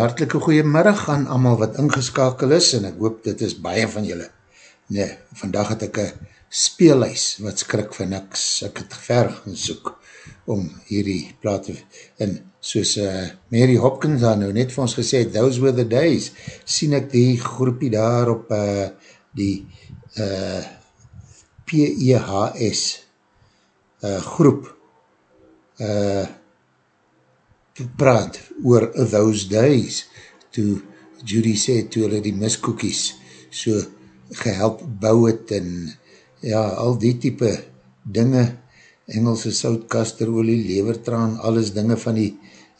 hartelike goeiemiddag aan allemaal wat ingeskakel is en ek hoop dit is baie van julle. Nee, vandag het ek een speelhuis wat skrik van niks. Ek het ver gaan soek om hierdie plaat te, en soos uh, Mary Hopkins daar nou net vir ons gesê, those were the days, sien ek die groepie daar op uh, die uh, PEHS uh, groep uh, praat oor those days, toe Judy sê, toe hulle die miskoekies so gehelp bou het en ja, al die type dinge, Engelse soutkasterolie, levertraan, alles dinge van die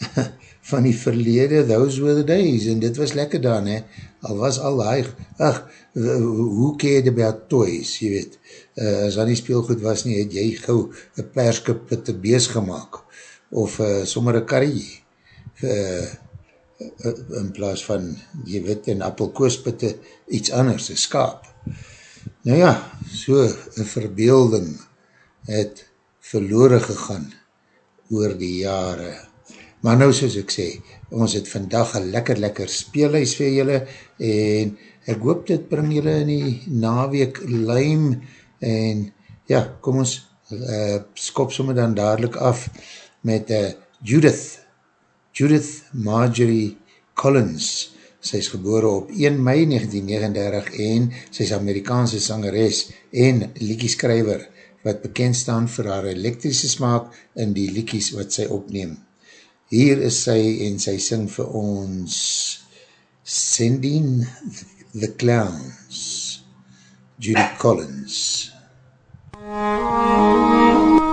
van die verlede, those were the days, en dit was lekker dan, he. al was al die, ach, hoe keer jy about toys, jy weet, uh, as dan die speelgoed was nie, het jy gauw een perskip met die bees gemaakt, of uh, sommer een karrie, uh, in plaas van, jy weet, een appelkoospitte, iets anders, een skaap. Nou ja, so een verbeelding het verloore gegaan oor die jare. Maar nou soos ek sê, ons het vandag een lekker lekker speelhuis vir julle en ek hoop dit bring julle in die naweek luim en ja, kom ons uh, skop somme dan dadelijk af met uh, Judith, Judith Marjorie Collins. Sy is gebore op 1 mei 1939 en sy is Amerikaanse sangeres en liekieskrijver wat bekend staan vir haar elektrische smaak in die liekies wat sy opneem. Hier is sy en sy sing vir ons Sending the Clowns, Judy Collins. Isn't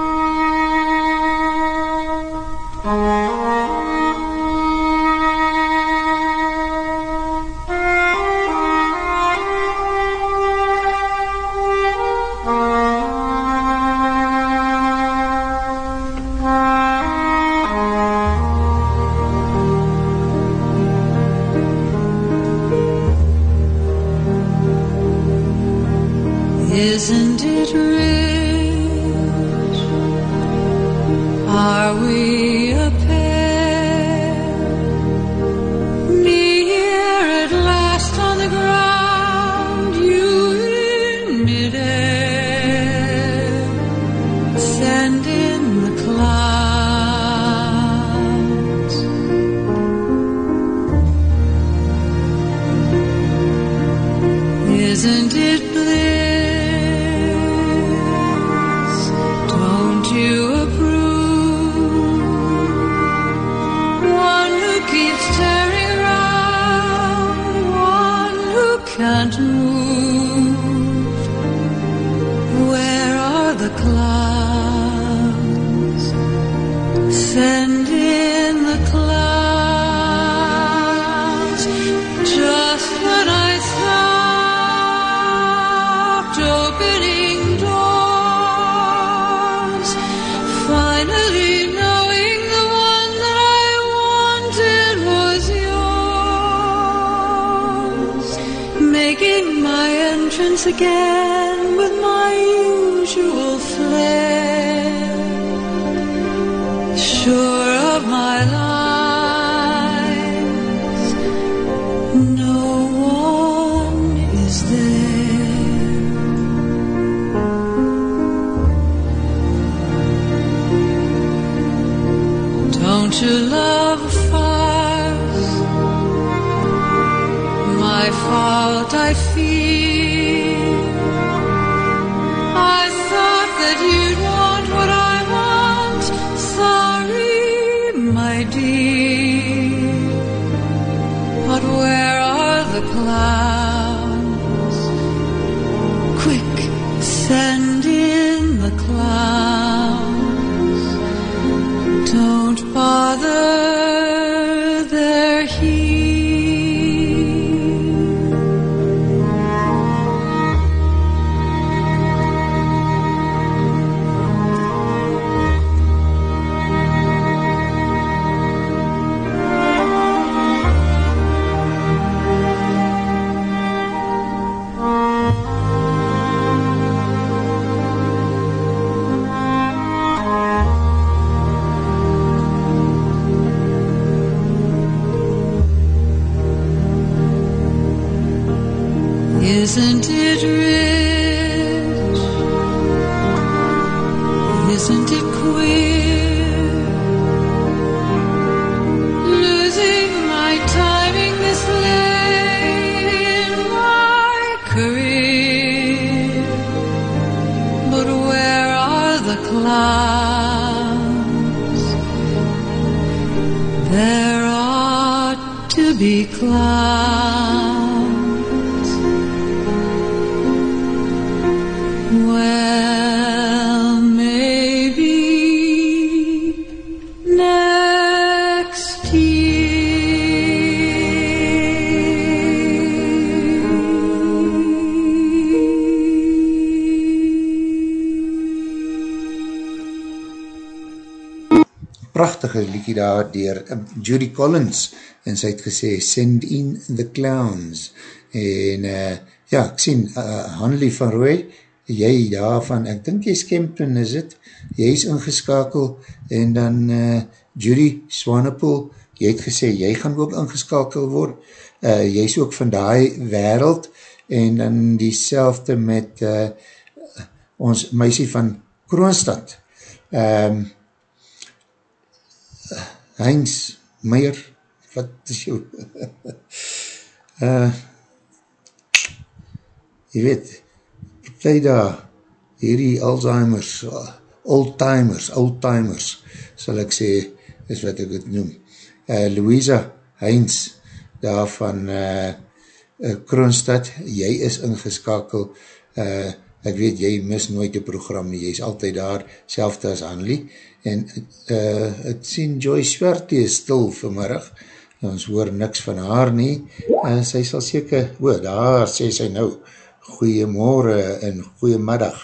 liedje daar dier uh, Judy Collins en sy het gesê Send in the Clowns. En uh, ja, ek sien uh, Hanlie van Rooy jy daarvan, ek dink jy Skempton is het, jy is ingeskakel en dan uh, Judy Swanepoel, jy het gesê jy gaan ook ingeskakel word. Uh, jy is ook van die wereld en dan die selfde met uh, ons meisie van Kroonstad. Ehm um, Heinz Meijer, wat is jou? uh, jy weet, ty daar, hierdie Alzheimer's, uh, oldtimers, oldtimers, sal ek sê, is wat ek het noem. Uh, Louisa Heinz, daar van uh, Kroonstad, jy is ingeskakel, uh, ek weet, jy mis nooit die program, jy is altyd daar, selfde as Annelie, en uh, ek sien Joy Swertie is stil vanmiddag, ons hoor niks van haar nie, en sy sal seker, o, daar sê sy nou, goeiemorgen en goeiemiddag,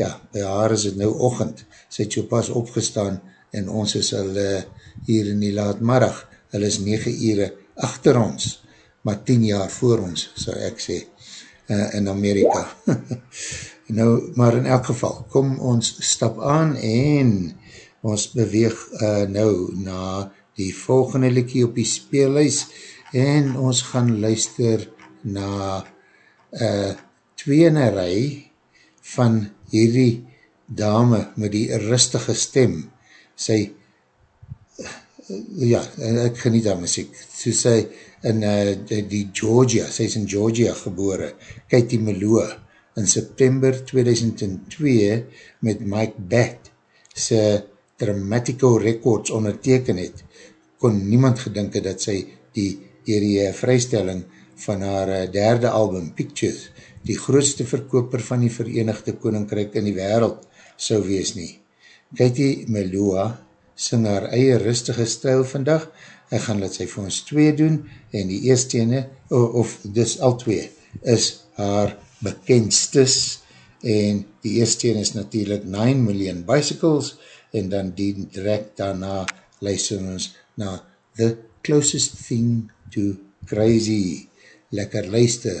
ja, by haar is het nou ochend, sy het so pas opgestaan, en ons is al uh, hier in die laatmiddag, hulle is 9 ure achter ons, maar 10 jaar voor ons, sal ek sê, uh, in Amerika. nou, maar in elk geval, kom ons stap aan en ons beweeg uh, nou na die volgende liekie op die speelhuis en ons gaan luister na uh, tweenerij van hierdie dame met die rustige stem. Sy, uh, ja, ek geniet haar muziek, so sy in uh, die Georgia, sy is in Georgia gebore, Katie Meloa, in September 2002 met Mike Bat, sy Dramatico Records onderteken het, kon niemand gedink het dat sy die hierdie vrystelling van haar derde album, Pictures, die grootste verkoper van die Verenigde Koninkryk in die wereld sou wees nie. Katie Meloa sing haar eie rustige stijl vandag, ek gaan laat sy vir ons twee doen, en die eerste ene, of, of dis al twee, is haar bekendstes, en die eerste ene is natuurlijk 9 Million Bicycles, en dan die direct daarna luister ons na The Closest Thing to Crazy. Lekker luister.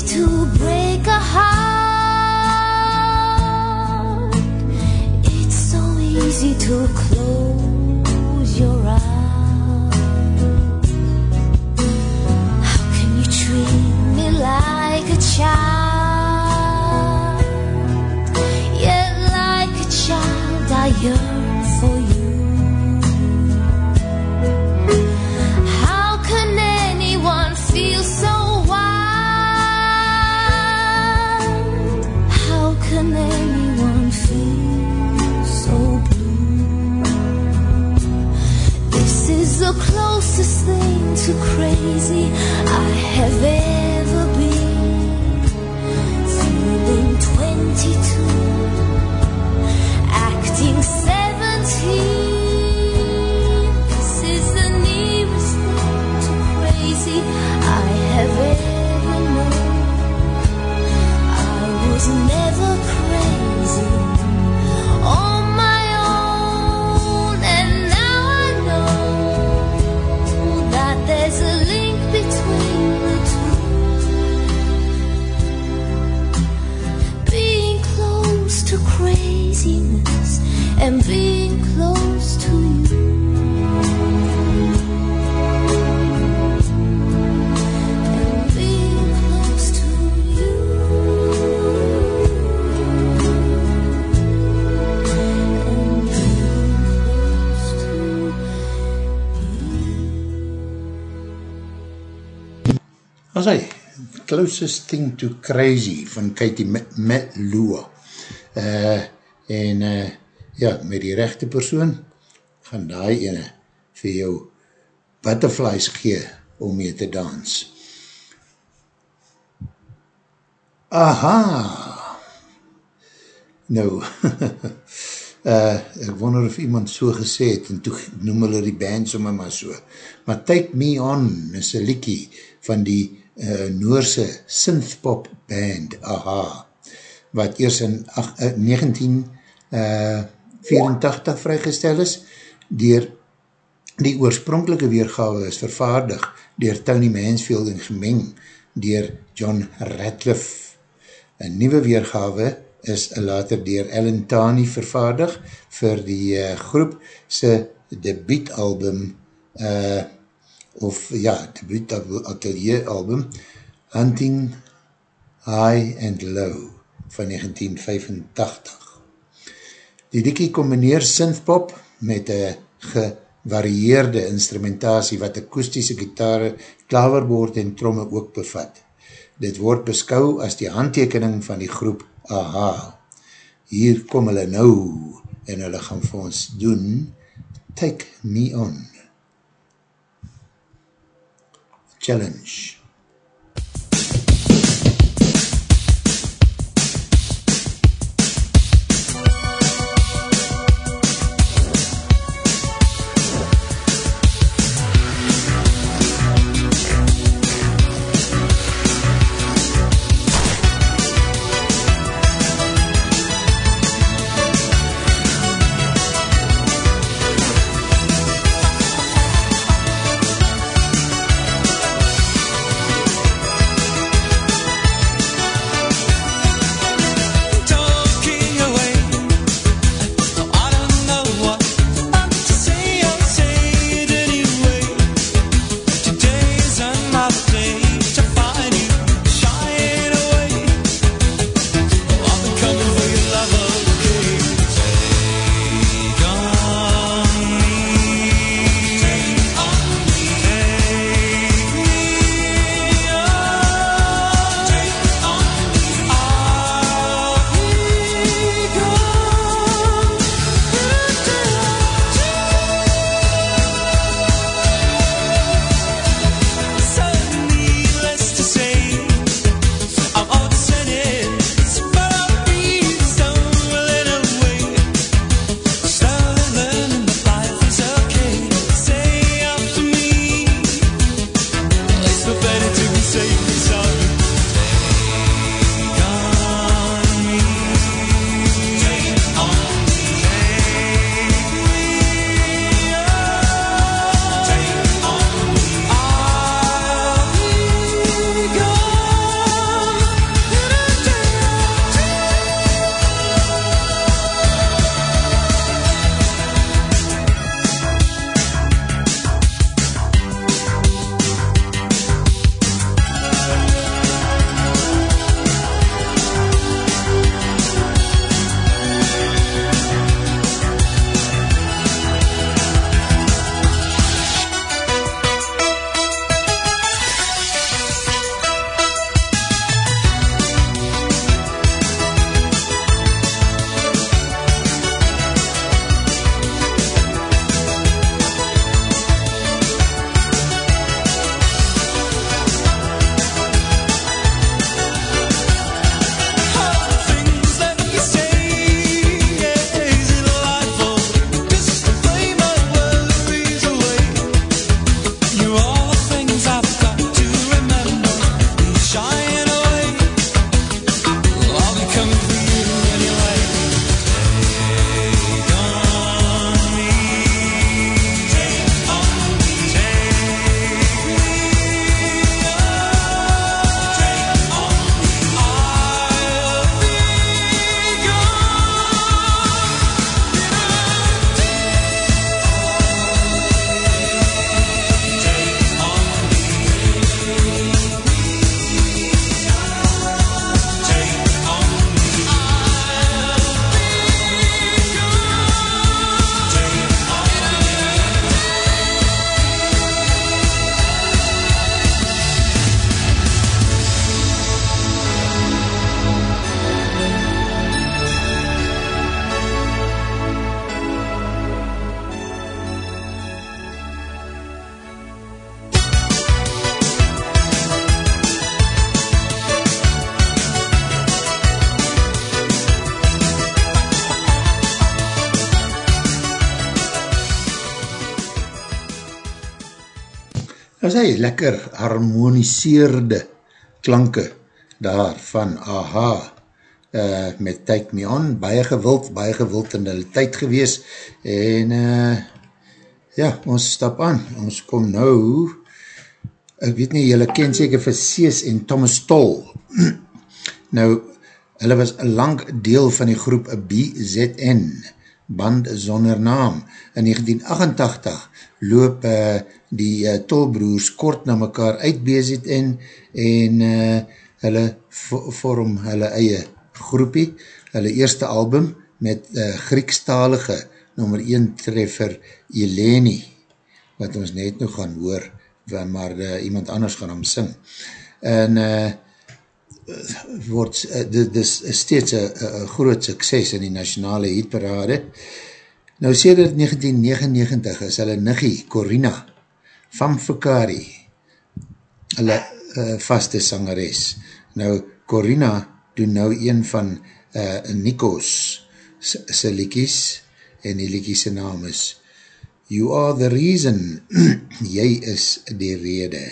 to break Closest Thing to Crazy van Katie Melua. Uh, en uh, ja, met die rechte persoon gaan die ene vir jou butterflies gee om mee te dans. Aha! Nou, uh, ek wonder of iemand so gesê het, en toe noem hulle die band sommer maar so. Maar Take Me On is een liekie van die uh, Noorse synthpop band, Aha, wat eers in ach, uh, 1984 vrygestel is, dier die oorspronkelike weergawe is vervaardig dier Tony Mansfield en gemeng dier John Ratliff. Een nieuwe weergawe is later dier Ellen Tani vervaardig vir die uh, groep sy debietalbum uh, of ja, debuut atelier album Hunting High and Low van 1985. Die dikkie combineer synthpop met een gevarieerde instrumentatie wat akoestische gitare, klaverbord en tromme ook bevat. Dit word beskou as die handtekening van die groep AHA. Hier kom hulle nou en hulle gaan vir ons doen Take Me On. Challenge. Hy lekker harmoniseerde klanke daar van AHA uh, met Take Me On, baie gewild, baie gewild in die tyd gewees. En uh, ja, ons stap aan, ons kom nou ek weet nie, jylle ken seker vir Sees en Thomas Toll nou, hulle was lang deel van die groep BZN band zonder naam in 1988 loop uh, die uh, tolbroers kort na mekaar uit BZN en uh, hulle vorm hulle eie groepie, hulle eerste album met uh, Griekstalige nummer 1 treffer Eleni, wat ons net nog gaan hoor, maar uh, iemand anders gaan hom sing. En uh, word, uh, dit is steeds een groot sukses in die nationale hitparade. Nou sê dit 1999 is hulle niggie, Corina, van Fukari, hulle uh, vaste sangeres. Nou, Corina doen nou een van uh, Nikos sy liekies en die liekies naam is You are the reason, jy is die rede.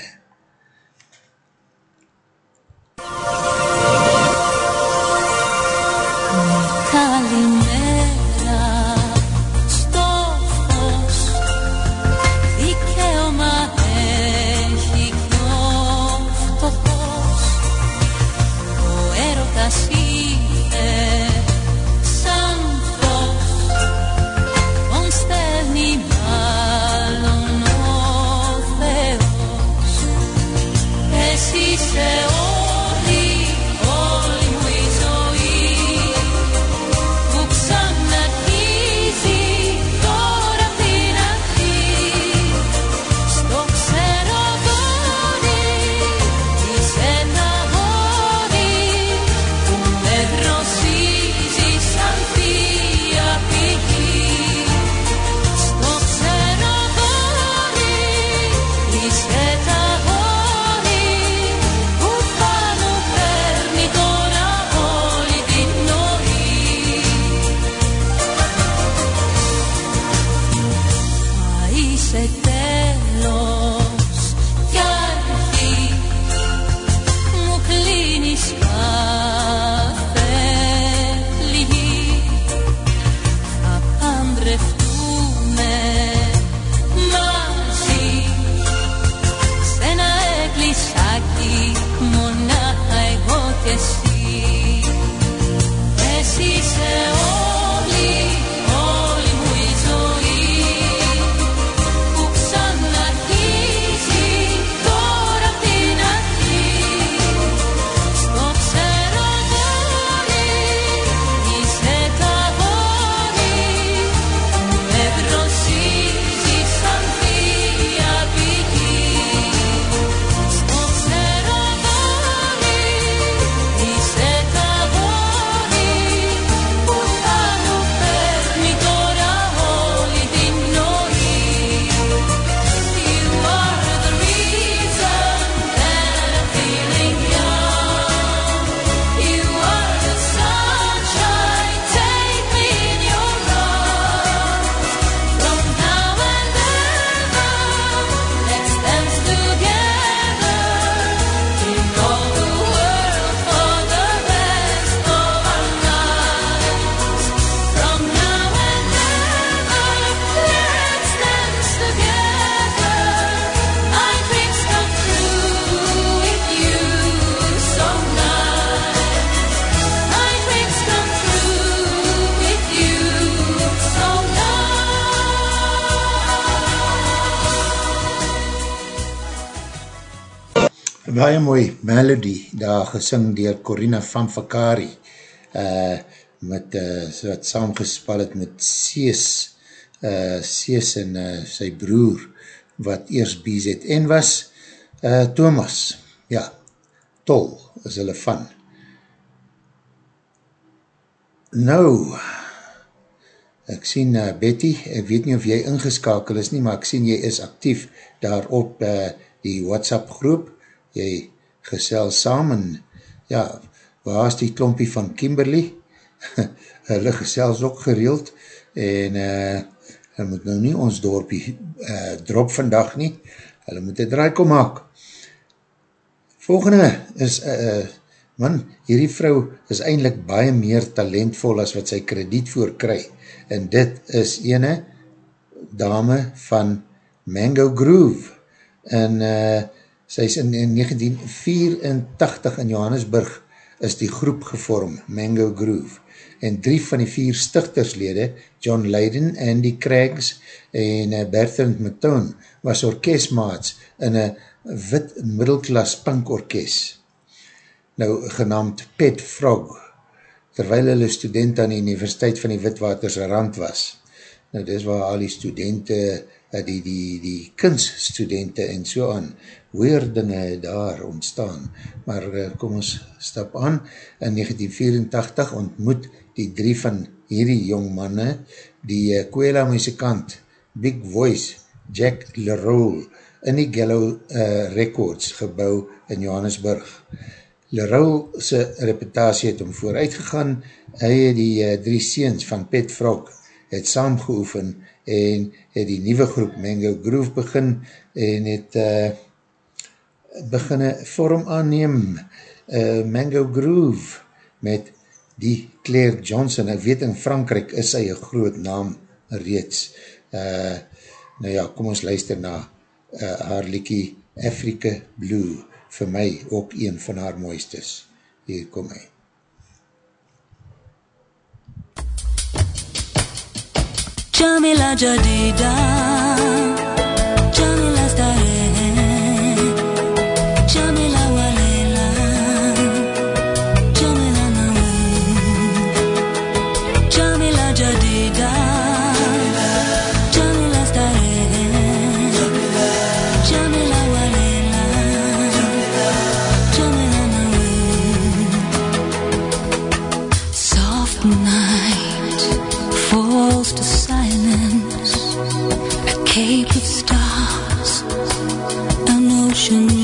Thank you. Baie mooi melody daar gesing dier Corina van Vakari uh, met uh, wat saamgespal het met Sees uh, Sees en uh, sy broer wat eers BZN was uh, Thomas. Ja, Tol is hulle van. Nou ek sien uh, Betty, ek weet nie of jy ingeskakel is nie, maar ek sien jy is actief daar op uh, die WhatsApp groep jy gesel saam en ja, waar is die klompie van Kimberley? hulle gesels ook gereeld en uh, hulle moet nou nie ons dorpie uh, drop vandag nie. hulle moet een draai kom maak. Volgende is, uh, man, hierdie vrou is eindelijk baie meer talentvol as wat sy krediet voor kry. En dit is ene dame van Mango Groove. En uh, sy is in, in 1984 in Johannesburg is die groep gevorm, Mango Groove. En drie van die vier stichterslede, John Leiden, Andy Craigs en uh, Bertrand Matone, was orkestmaats in een wit middelklas punk orkest, nou genaamd Pet Frog, terwyl hulle student aan die Universiteit van die Witwaters rand was. Nou dis waar al die studenten, eh, die, die, die kunststudenten en so aan, weer dinge daar ontstaan. Maar eh, kom ons stap aan, in 1984 ontmoet die drie van hierdie jongmanne, die uh, Kwela muzikant, Big Voice, Jack Leroux, in die Gallo uh, Records gebouw in Johannesburg. Leroux sy reputatie het om vooruit gegaan, hy het die uh, drie seens van Pet Frog het saamgeoefen en het die nieuwe groep Mango Groove begin en het uh, beginne vorm aanneem uh, Mango Groove met die Claire Johnson, ek weet in Frankrijk is sy een groot naam reeds. Uh, nou ja, kom ons luister na uh, haar liekie Africa Blue, vir my ook een van haar mooistes. Hier kom hy. Jamila Jadida Jamila Stare Cape of stars, an ocean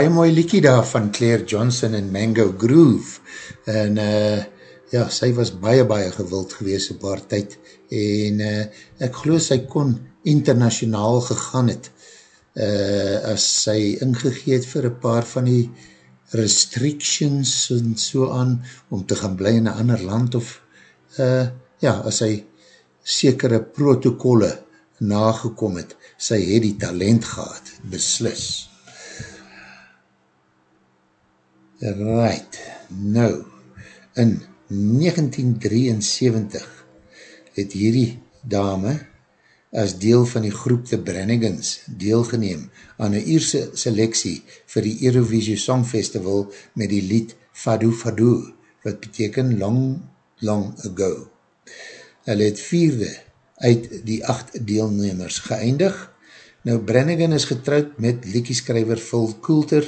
baie mooi liekie daar van Claire Johnson en Mango Groove. En uh, ja, sy was baie, baie gewild gewees op haar tyd. En uh, ek geloof sy kon internationaal gegaan het uh, as sy ingegeet vir een paar van die restrictions en so aan om te gaan bly in een ander land of uh, ja, as sy sekere protokolle nagekom het, sy het die talent gehad, beslis. Right, nou, in 1973 het hierdie dame as deel van die groep The Brannigans deelgeneem aan een Ierse selectie vir die Eurovisie Song Festival met die lied Fado Fado, wat beteken Long, Long Ago. Hulle het vierde uit die acht deelnemers geëindig. Nou, Brannigan is getrouwd met liekieskrijver Phil Coulter,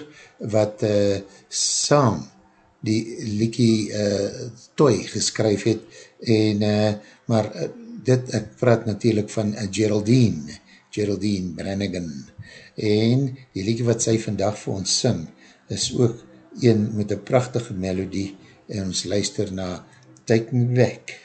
wat uh, saam die liekie uh, toy geskryf het, en, uh, maar uh, dit, ek praat natuurlijk van uh, Geraldine, Geraldine Brannigan, en die liekie wat sy vandag vir ons sing, is ook een met een prachtige melodie, en ons luister na Take Me Back.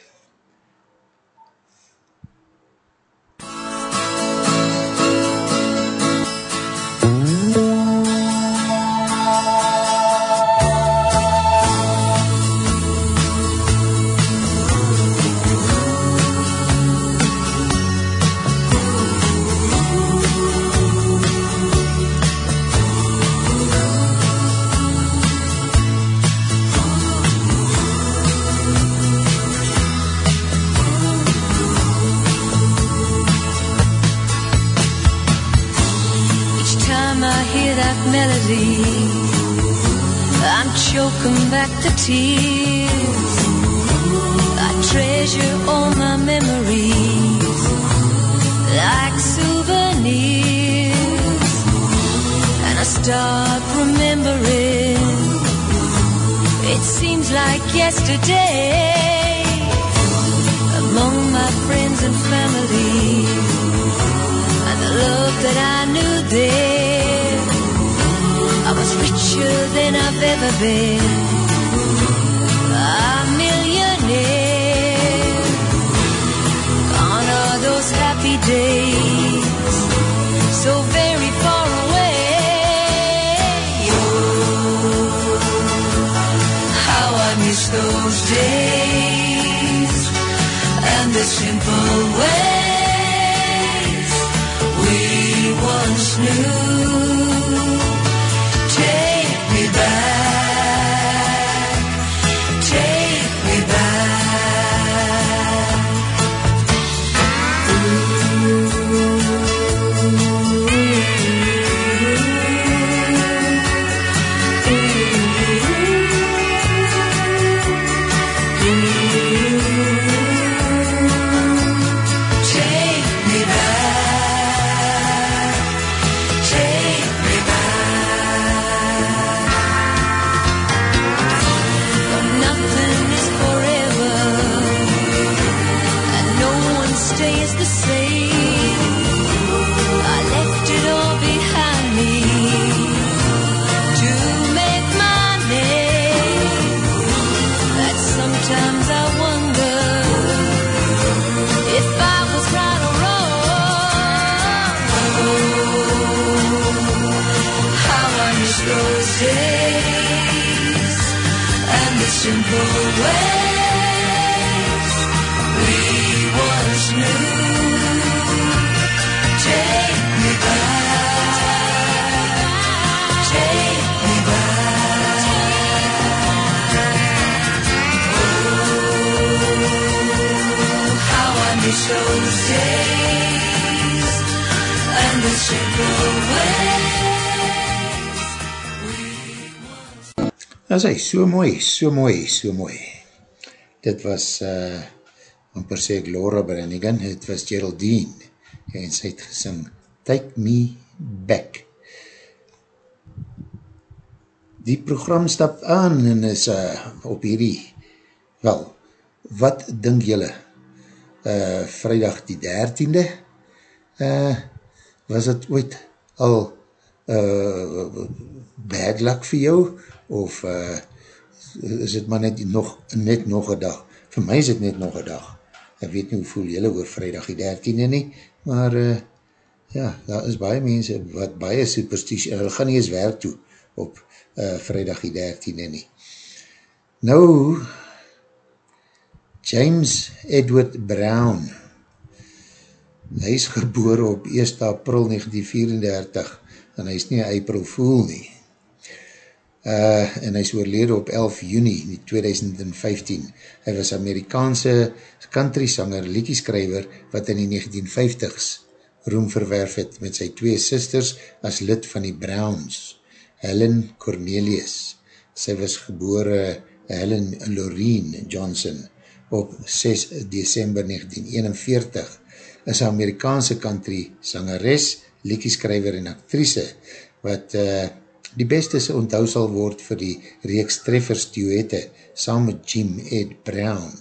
Back the tears. I treasure all my memories like souvenirs. And I start remembering, it seems like yesterday. Among my friends and family and the love that I knew then. I was richer than I've ever been. Those happy days. So very far away. Oh, how I miss those days. And the simple ways we once knew. Dat is hy, so mooi, so mooi, so mooi. Dit was, uh, amper sê ek Laura Brannigan, het was Geraldine, en sy het gesing, Take Me Back. Die program stap aan en is uh, op hierdie, wel, wat dink julle, uh, vrijdag die 13e, uh, was het ooit al uh, bad luck vir jou, of uh, is het maar net nog, net nog een dag. Vir my is het net nog een dag. Ek weet nie hoe voel jylle oor vrijdag die 13e nie, maar uh, ja, daar is baie mense wat baie superstitie, hulle gaan nie eens werk toe op uh, vrijdag die 13e nie. Nou, James Edward Brown, hy is geboor op 1 april 1934, en hy is nie April Fool nie. Uh, en hy is oorlede op 11 juni 2015. Hy was Amerikaanse country sanger, liedjeskrijver, wat in die 1950s roem verwerf het met sy twee sisters as lid van die Browns, Helen Cornelius. Sy was gebore Helen Loreen Johnson op 6 december 1941 is Amerikaanse country sangeres, liekieskrijver en actrice wat uh, die beste onthou sal word vir die reeks treffers duette saam met Jim Ed Brown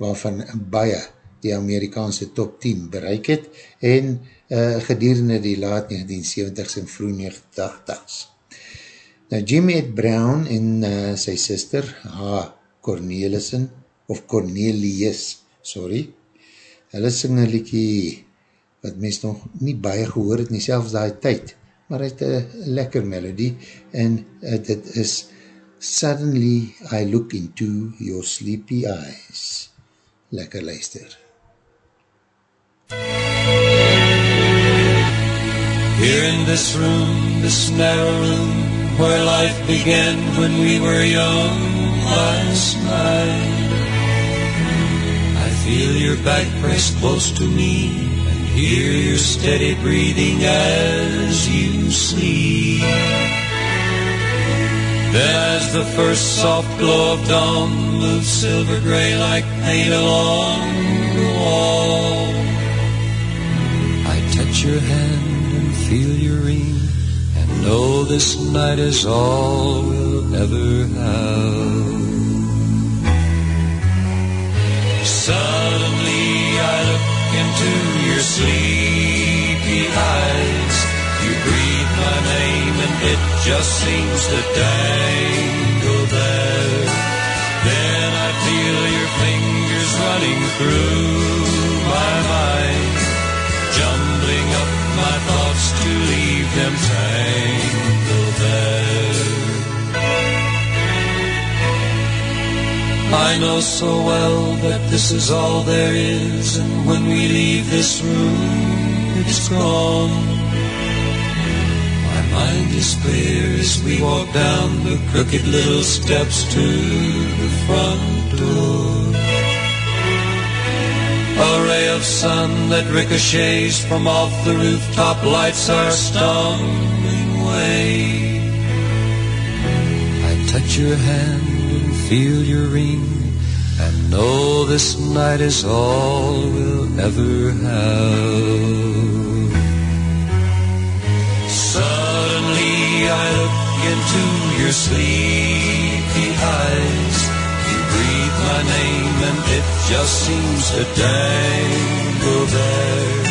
waarvan baie die Amerikaanse top 10 bereik het en uh, gedurende die laat 1970s en vroeg 1980s. Nou, Jimmy Ed Brown en uh, sy sister, H. Cornelissen, of Cornelius, sorry, hulle sing een liekie wat mens nog nie baie gehoor het nie, selfs die tyd, maar het een lekker melodie, en uh, dit is Suddenly I look into your sleepy eyes. Lekker luister. Here in this room, this narrow room, where life began when we were young last night. I feel your back pressed close to me hear your steady breathing as you sleep. Then as the first soft glow of dawn moves silver gray like paint along the wall, I touch your hand and feel your ring and know this night is all we'll ever have. Suddenly I look into your sleepy eyes. You breathe my name and it just seems to dangle there. Then I feel your fingers running through my mind, jumbling up my thoughts to leave them tangled there. I know so well that this is all there is, and when we leave this room, it's gone. My mind is clear as we walk down the crooked little steps to the front door. A ray of sun that ricochets from off the rooftop lights our stumbling way. I touch your hand and feel your ring and know this night is all we'll ever have. Suddenly I look into your sleepy eyes. You breathe my name and it just seems to dangle there.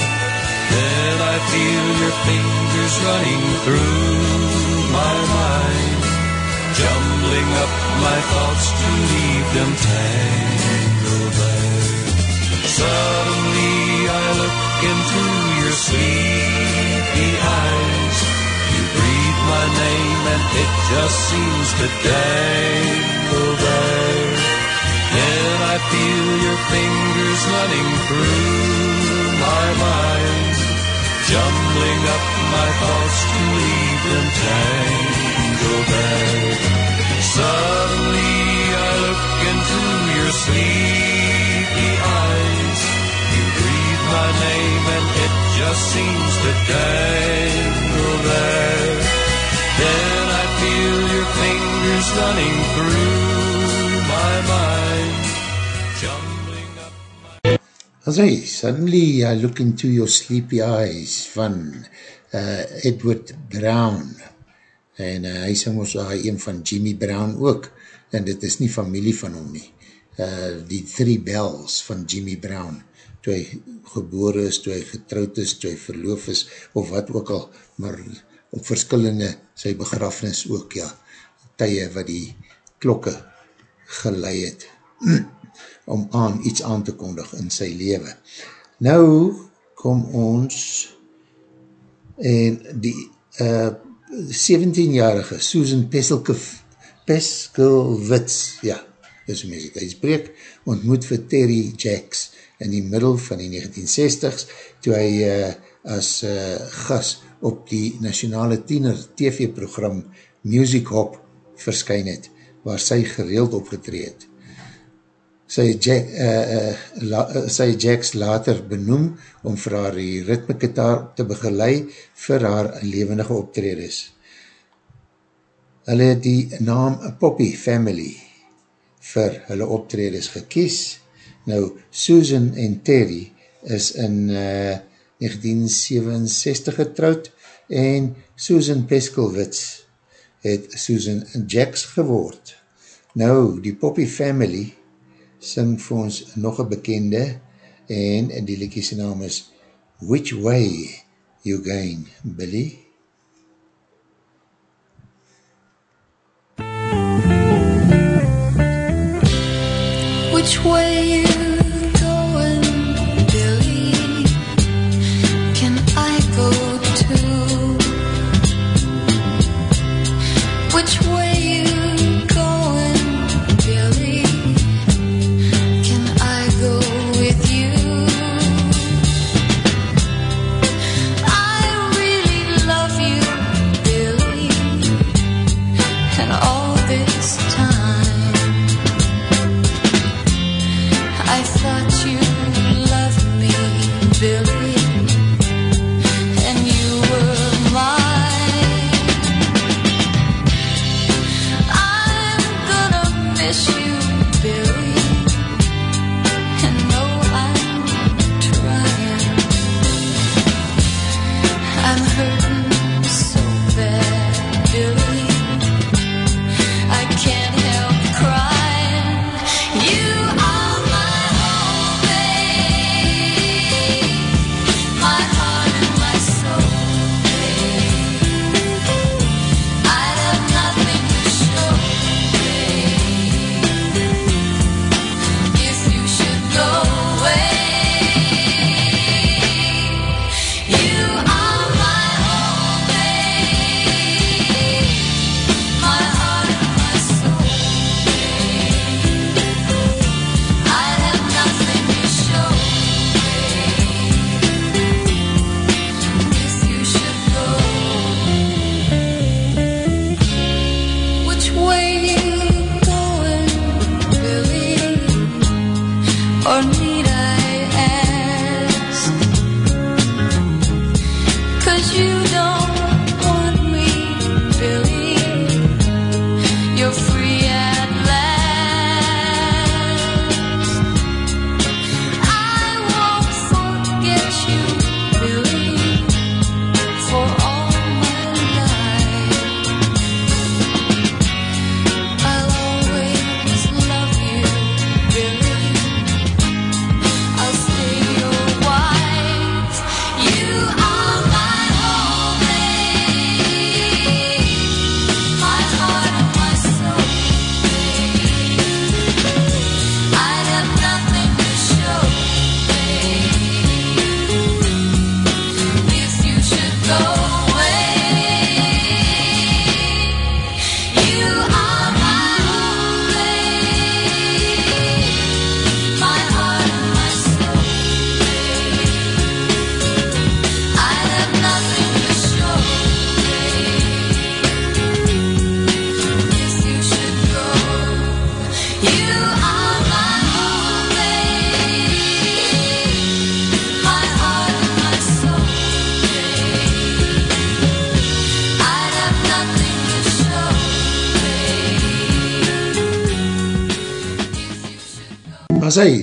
Then I feel your fingers running through my mind, jumbling up my thoughts to leave them tangled there. Suddenly I look into your sleepy eyes. You breathe my name and it just seems to dangle there. Then I feel your fingers running through my mind, jumbling up my thoughts to leave them tangled there. Suddenly I look into your sleepy eyes. You breathe my name and it just seems to dangle there. Then I feel your fingers running through my mind, jumbling up my... As hy, suddenly I look into your sleepy eyes van uh, Edward Brown en uh, hy sing ons uh, een van Jimmy Brown ook en dit is nie familie van hom nie uh, die Three Bells van Jimmy Brown toe hy gebore is, toe hy getrouwd is, toe hy verloof is of wat ook al, maar op verskillende, sy begrafnis ook, ja, tye wat die klokke gelei het, om aan iets aan te kondig in sy leven. Nou kom ons en die uh, 17-jarige Susan Peskelwitz, ja, is hoe mens het uitspreek, ontmoet vir Terry Jacks in die middel van die 1960s, toe hy uh, as uh, gas op die nationale tiener TV-program Music Hop verskyn het, waar sy gereeld opgetreed. Sy, Jack, uh, uh, la, uh, sy Jacks later benoem om vir haar die ritmekitaar te begeleid vir haar levendige optredes. Hulle het die naam Poppy Family vir hulle optredes gekies. Nou, Susan en Terry is in uh, 1967 getrouwd en Susan Peskelwitz het Susan Jacks geword. Nou, die Poppy Family sing vir ons nog een bekende en die liekiese naam is Which Way You Going, Billy? Which way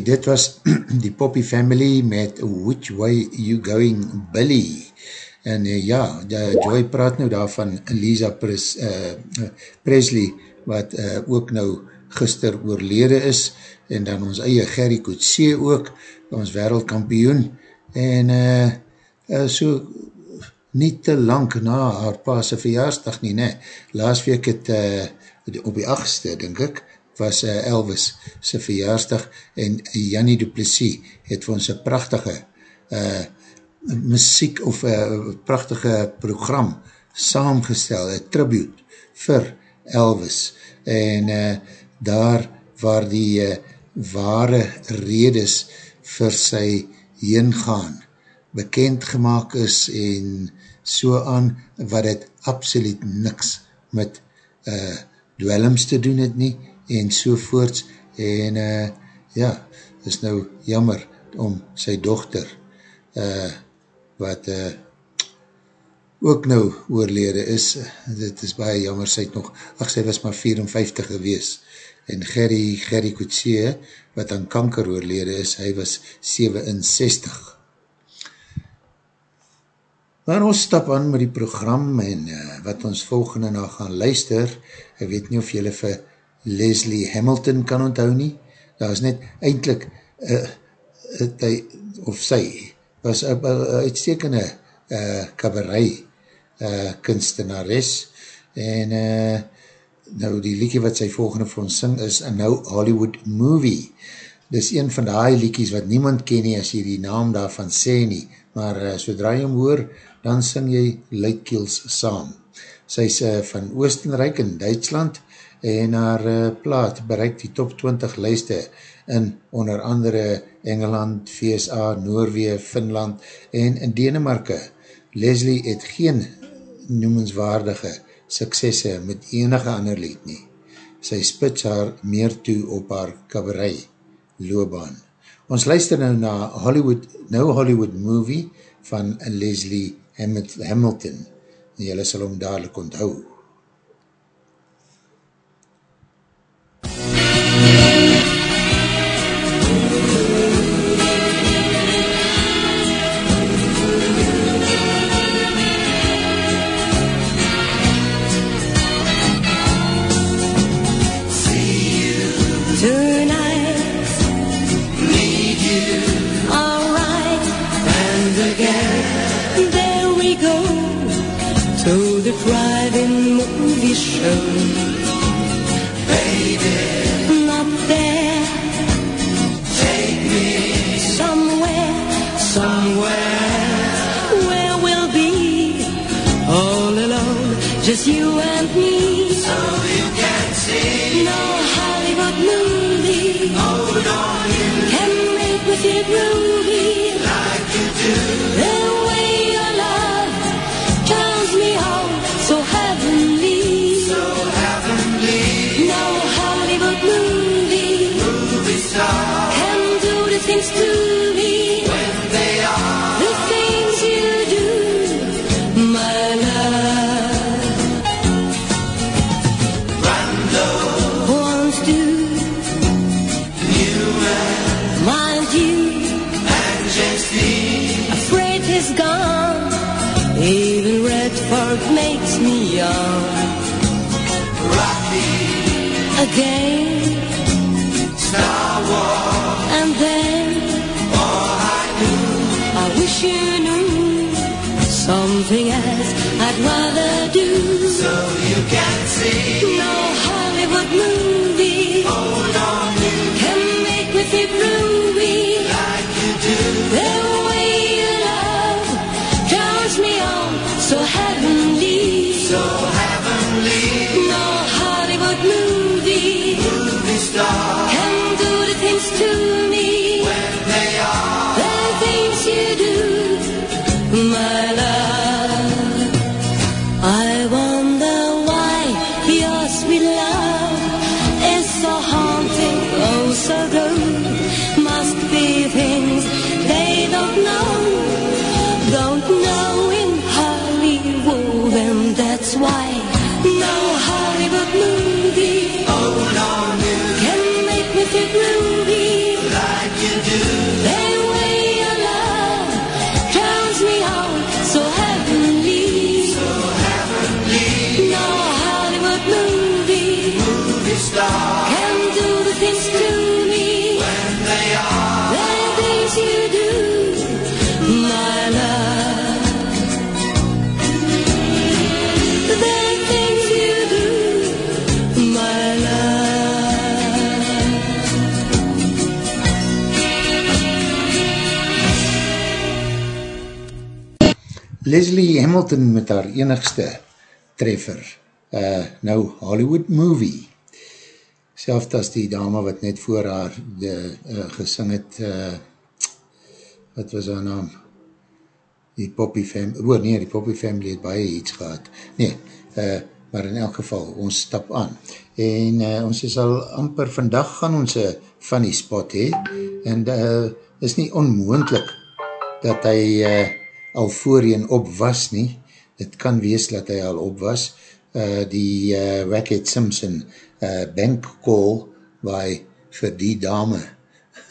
dit was die Poppy Family met Which Way You Going Billy. En uh, ja, die, Joy praat nou daarvan Lisa Pres, uh, Presley, wat uh, ook nou gister oorlede is, en dan ons eie Gerrie Coetzee ook, ons wereldkampioen, en uh, uh, so nie te lang na haar paase verjaarsdag nie, ne. Laas week het, uh, op die 8ste, denk ek, was uh, Elvis sy verjaarsdag en Jannie Duplessis het vir ons een prachtige uh, muziek of uh, prachtige program saamgestel, een tribute vir Elvis. En uh, daar waar die uh, ware redes vir sy heengaan bekend gemaakt is en so aan wat het absoluut niks met uh, dwellings te doen het nie en sovoorts en uh, ja, is nou jammer om sy dochter uh, wat uh, ook nou oorlede is, dit is baie jammer, sy het nog, ach sy was maar 54 gewees en Gerry, Gerry Coetzee, wat aan kanker oorlede is, hy was 67 Maar ons stap aan met die program en uh, wat ons volgende na gaan luister, ek weet nie of jylle vir Leslie Hamilton kan onthou nie, daar is net eindelijk uh, hy, of sy was een uitstekende uh, cabaret uh, kunstenares en uh, nou die liedje wat sy volgende vir ons sing is a No Hollywood Movie. Dis een van die liedjes wat niemand ken nie as jy die naam daarvan sê nie, maar uh, sodra jy hom hoor, dan sing jy Luitkeels saam. Sy is uh, van Oostenrijk in Duitsland en haar uh, plaat bereik die top 20 lijste in onder andere Engeland, VSA, Noorwee, Finland en in Denemarke. Leslie het geen noemenswaardige suksesse met enige ander lied nie. Sy spits haar meer toe op haar kabarei loobaan. Ons luister nou na Hollywood, No Hollywood Movie van Leslie Hamilton en jylle sal hom dadelijk onthou. Leslie Hamilton met haar enigste treffer, uh, nou Hollywood Movie. Selfd as die dame wat net voor haar de, uh, gesing het, uh, wat was haar naam? Die Poppy Family, oor nee, die Poppy Family het baie iets gehad. Nee, uh, maar in elk geval, ons stap aan. En uh, ons is al amper vandag gaan ons een funny spot hee, en uh, is nie onmoendlik dat hy uh, al voorheen op was nie, het kan wees dat hy al op was, uh, die uh, Wackhead Simpson uh, bank call, waar hy vir die dame,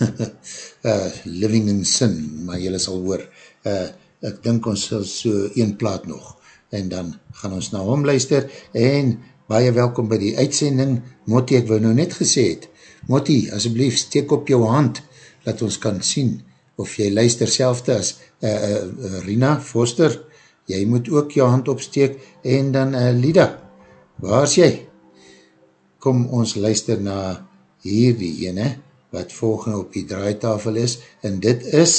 uh, living in sin, maar jylle sal hoor, uh, ek dink ons sal so een plaat nog, en dan gaan ons na hom luister, en baie welkom by die uitsending, Motti, ek wou nou net gesê het, Motti, asjeblief, steek op jou hand, dat ons kan sien, of jy luister selfde as uh, uh, Rina Foster, jy moet ook jou hand opsteek, en dan uh, Lida, waar is jy? Kom ons luister na hierdie ene, wat volgende op die draaitafel is, en dit is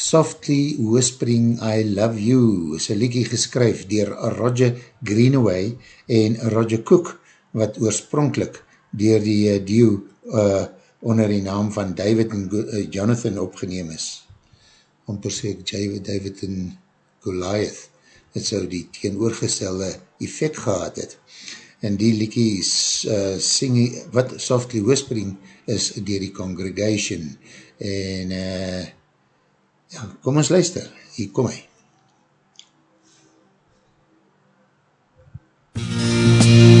Softly Whispering I Love You, is een liekie geskryf dier Roger Greenaway en Roger Cook, wat oorspronkelijk dier die uh, duo uh, onder die naam van David en uh, Jonathan opgeneem is. Om per sê David en Goliath, het so die teenoorgestelde effect gehad het. En die liekie uh, singing, wat Softly Whispering is dier die congregation. En uh, ja, kom ons luister, hier kom hy. Dan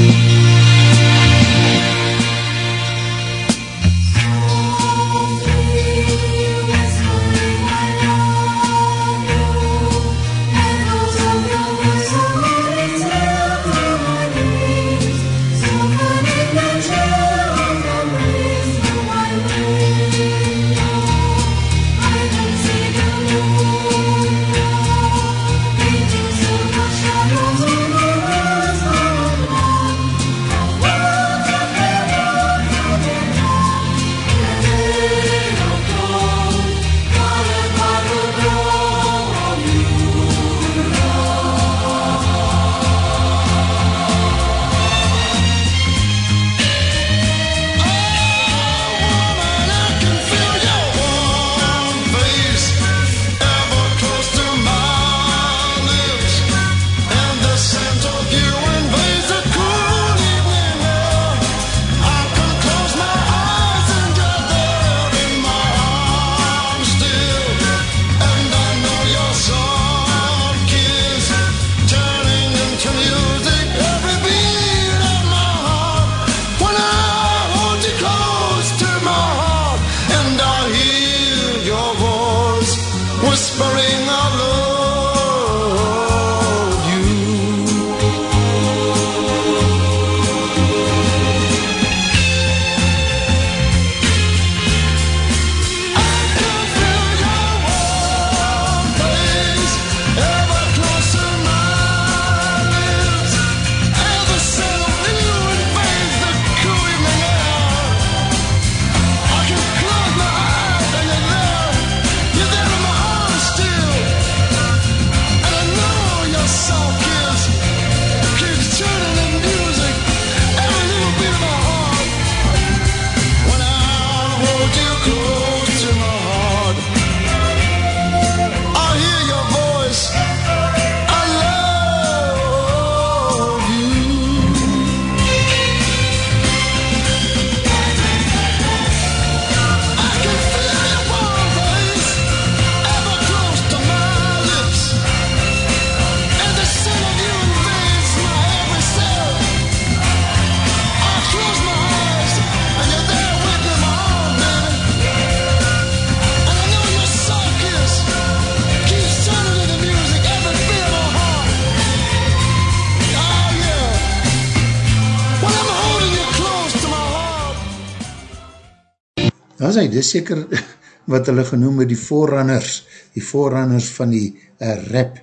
hy, dit is seker wat hulle genoem die voorrunners, die voorrunners van die uh, rap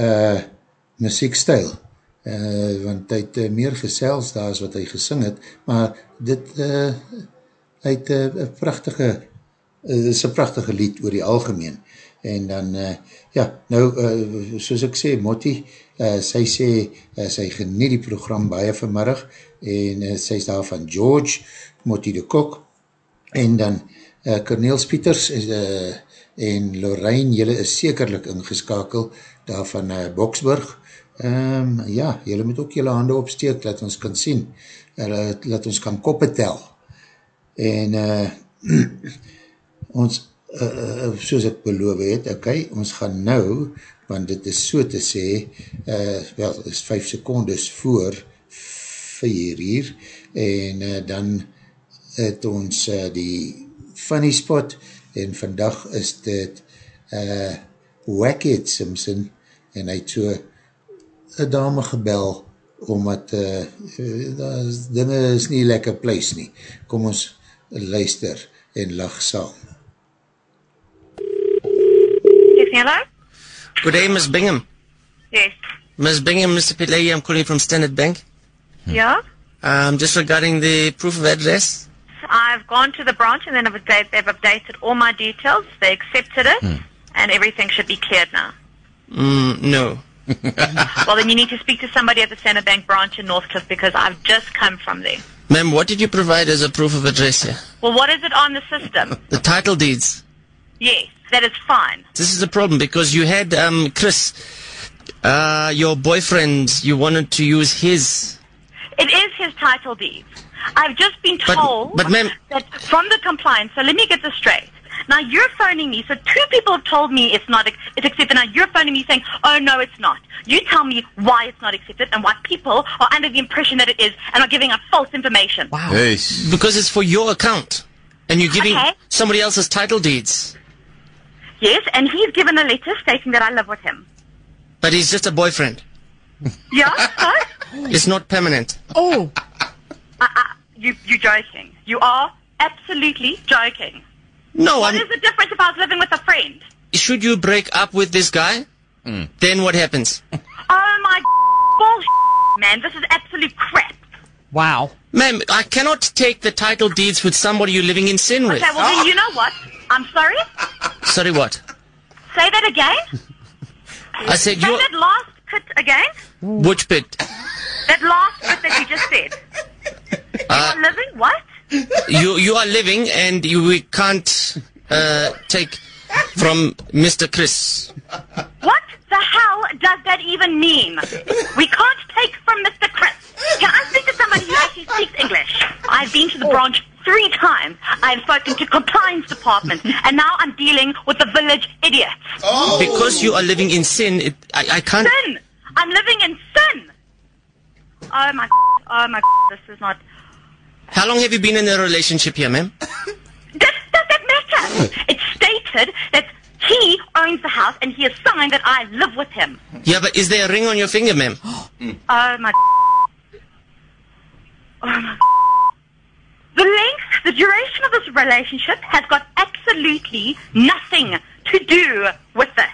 uh, muziekstijl, uh, want hy het uh, meer gesels daar as wat hy gesing het, maar dit uh, hy het uh, prachtige, uh, is een prachtige lied oor die algemeen. en dan, uh, ja, nou, uh, soos ek sê, Motti, uh, sy sê, uh, sy geniet die program baie vanmiddag, en uh, sy is daar van George, Motti de Kok, en dan uh, Corneels Pieters, uh, en Lorraine, jylle is sekerlik ingeskakel, daar van uh, Boksburg, um, ja, jylle moet ook jylle hande opsteek, laat ons kan sien, uh, laat ons kan koppe tel, en uh, ons, uh, soos ek beloof het, ok, ons gaan nou, want dit is so te sê, uh, wel, is 5 secondes voor 4 hier, en uh, dan het ons uh, die funny spot, en vandag is dit uh, Wackhead Simpson, en hy het so een dame gebel, omdat uh, uh, dinge is nie lekker place nie. Kom ons luister en lach saam. Hello? Good day, Ms. Bingham. Yes. Ms. Bingham, Mr. Pillay, I'm calling from Standard Bank. Yeah? Um, just regarding the proof of address. I've gone to the branch and then I've update, they've updated all my details. They accepted it and everything should be cleared now. Mm, no. well, then you need to speak to somebody at the Standard Bank branch in Northcliffe because I've just come from there. Ma'am, what did you provide as a proof of address here? Well, what is it on the system? The title deeds. yes, that is fine. This is a problem because you had um, Chris, uh, your boyfriend. You wanted to use his. It is his title deed. I've just been told but ma'am- that from the compliance. So let me get this straight. Now you're phoning me. So two people have told me it's not. It's accepted. Now you're phoning me saying, "Oh no, it's not." You tell me why it's not accepted and why people are under the impression that it is and are giving out false information. Wow. Because it's for your account, and you're giving Okay. somebody else's title deeds. Yes, and he's given a letter stating that I live with him. But he's just a boyfriend. Yeah. so It's not permanent. Oh. Uh, uh, you, you're joking. You are absolutely joking. No, What I'm. is the difference if I was living with a friend? Should you break up with this guy, then what happens? Oh my bullshit, man. This is absolute crap. Wow. Ma'am, I cannot take the title deeds with somebody you're living in sin with. Okay, well then you know what? I'm sorry. Sorry, what? Say that again. I said Say you're. that last bit again. Which bit? That last bit that you just said. Uh, You're living what? you you are living and you we can't uh, take from Mr. Chris. What the hell does that even mean? We can't take from Mr. Chris. Can I speak to somebody who actually speaks English? I've been to the branch three times. I've spoken to compliance department, and now I'm dealing with the village idiots. Oh. Because you are living in sin, it, I, I can't. Sin! I'm living in sin! Oh my, oh my, this is not, How long have you been in a relationship here, ma'am? does, does that matter? It's stated that he owns the house and he has signed that I live with him. Yeah, but is there a ring on your finger, ma'am? Oh my, oh my, the length, the duration of this relationship has got absolutely nothing to do with this.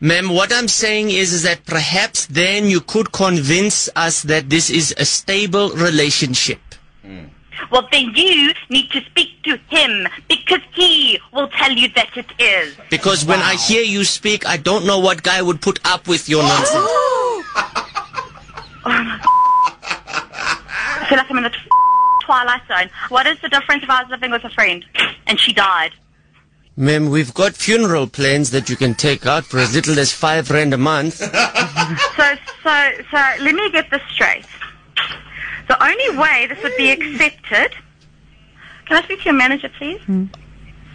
Ma'am, what I'm saying is, is that perhaps then you could convince us that this is a stable relationship. Hmm. Well, then you need to speak to him because he will tell you that it is. Because when I hear you speak, I don't know what guy would put up with your oh! nonsense. Oh I feel like I'm in the t- twilight zone. What is the difference if I was living with a friend and she died? Ma'am, we've got funeral plans that you can take out for as little as five rand a month. So, so, so, let me get this straight. The only way this would be accepted. Can I speak to your manager, please? Hmm.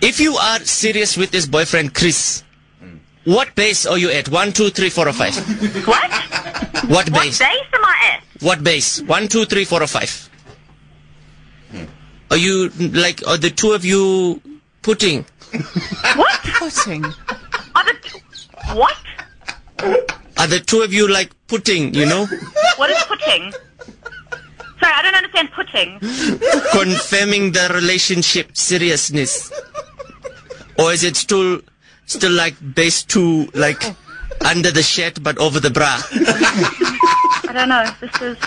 If you are serious with this boyfriend, Chris, what base are you at? One, two, three, four, or five? What? What What base? base am I at? What base? One, two, three, four, or five? Are you like? Are the two of you putting? What? Putting. Are the, what? Are the two of you like putting? You know, What is putting? Sorry, I don't understand putting. confirming the relationship seriousness, or is it still still like base two, like under the shirt but over the bra? I don't know. This is.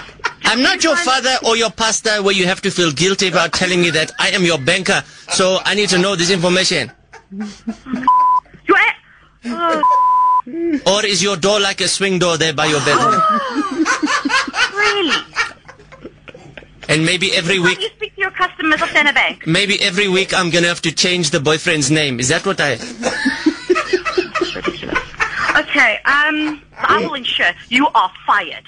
I'm not your father or your pastor where you have to feel guilty about telling me that I am your banker, so I need to know this information. You're, Or is your door like a swing door there by your bedroom? Oh. Really? And maybe every How week, do you speak to your customers of Standard Bank? maybe every week I'm gonna have to change the boyfriend's name. Is that what I? Okay, um, I will ensure you are fired.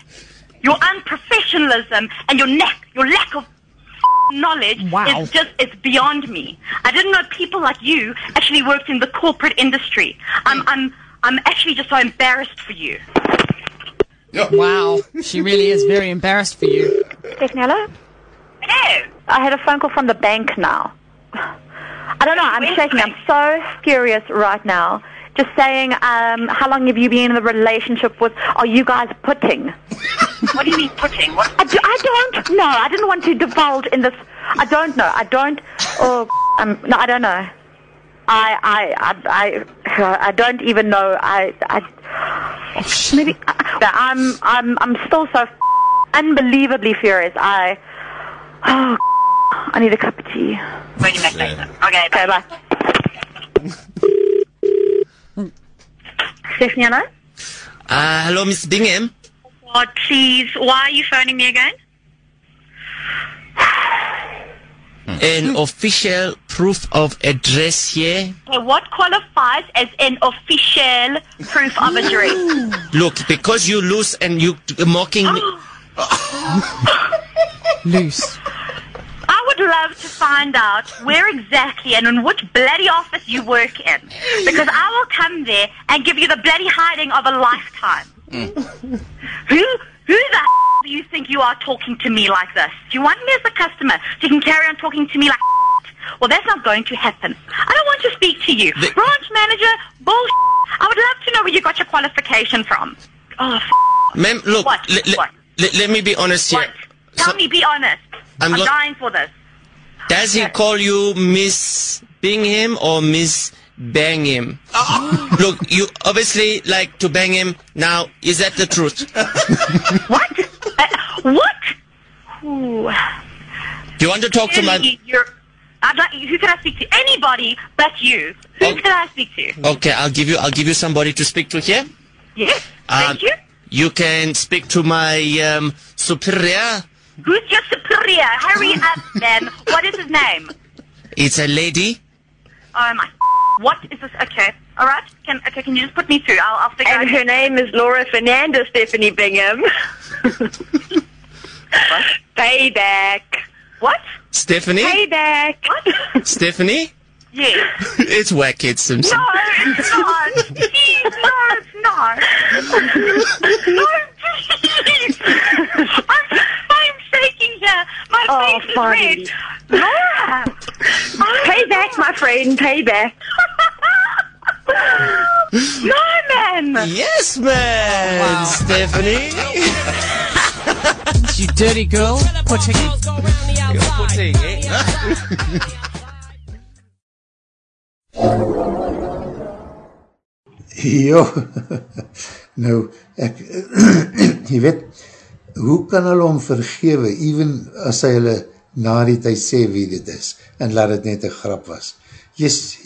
Your unprofessionalism and your neck, your lack of knowledge Wow. is just, it's beyond me. I didn't know people like you actually worked in the corporate industry. I'm, I'm, I'm actually just so embarrassed for you. Wow. She really is very embarrassed for you. Stephanie, hello? Hello. I had a phone call from the bank now. I don't know, I'm Where's shaking. I'm so furious right now. Just saying, um, how long have you been in the relationship with? Are you guys putting? What do you mean putting? What? I, do, I don't know. I didn't want to divulge in this. I don't know. I don't. Oh, um, no, I don't know. I, I, I, I, I don't even know. I, I maybe I'm, I'm, I'm still so unbelievably furious. I, oh, I need a cup of tea. When you make later. Okay, Okay, bye. bye. Stephanie, hello? Uh, hello, Miss Bingham. God, please, why are you phoning me again? An official proof of address here. Okay, what qualifies as an official proof of address? Look, because you loose and you mocking me. Loose. I would love to find out where exactly and in which bloody office you work in. Because I will come there and give you the bloody hiding of a lifetime. Mm. Who who the do you think you are talking to me like this? Do you want me as a customer so you can carry on talking to me like Well, that's not going to happen. I don't want to speak to you. The- Branch manager, bullshit. I would love to know where you got your qualification from. Oh, Ma'am, look, What? le- le- What? le- let me be honest here. what? Tell So- me, be honest. I'm I'm go- dying for this. Does he call you Miss Bingham or Miss Bang him? Look, you obviously like to bang him. Now, is that the truth? What? Uh, what? Ooh. Do you want to talk to my... You're, I'd like, who can I speak to? Anybody but you. Who Oh. can I speak to? Okay, I'll give you, I'll give you somebody to speak to here. Yes. Um, Thank you. You can speak to my um, superior. Who's your superior? Hurry up, then. What is his name? It's a lady. Oh my. What is this? Okay. All right. Can okay? Can you just put me through? I'll, I'll figure And out. her name is Laura Fernandez, Stephanie Bingham. what? Payback. What? Stephanie? Payback. What? Stephanie? yes. it's Wackhead Simpson. No, it's not. Please, no, it's not. No, please. I'm, I'm shaking here. My Oh, face is funny. red. Laura. Payback, my friend. Payback. no, man. Yes, man, Stephanie. You dirty girl. Putting. Putting, eh? Ja, nou, ek, jy weet, hoe kan hulle om vergewe, even as hy hulle na die tyd sê wie dit is, en laat het net een grap was. Yes,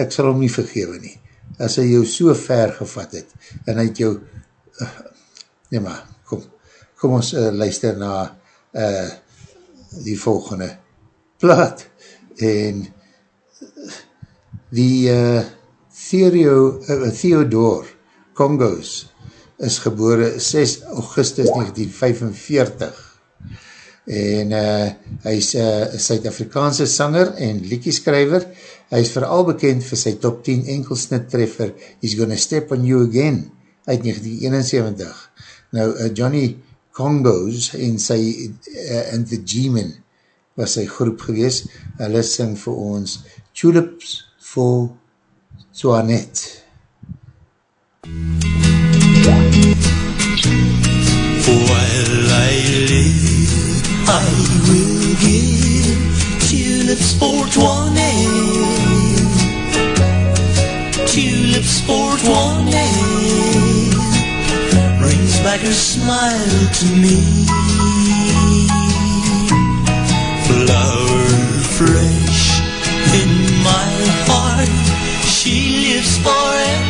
ek sal hom nie vergewe nie. As hy jou so ver gevat het, en hy het jou, uh, nee maar, kom, kom ons uh, luister na uh, die volgende plaat, en die uh, Theo, uh, Theodore Congos is gebore 6 augustus 1945 en uh, hy is uh, Suid-Afrikaanse sanger en liedjeskrywer. Hy is vooral bekend vir sy top 10 enkelsnit treffer He's Gonna Step On You Again uit 1971. Nou, uh, Johnny Congos en sy uh, and the G-Men was sy groep gewees. Hulle sing vir ons Tulips for Swanet. While I will give tulips for twenty. Tulips for twenty. Brings back her smile to me. Flower fresh in my heart. She lives forever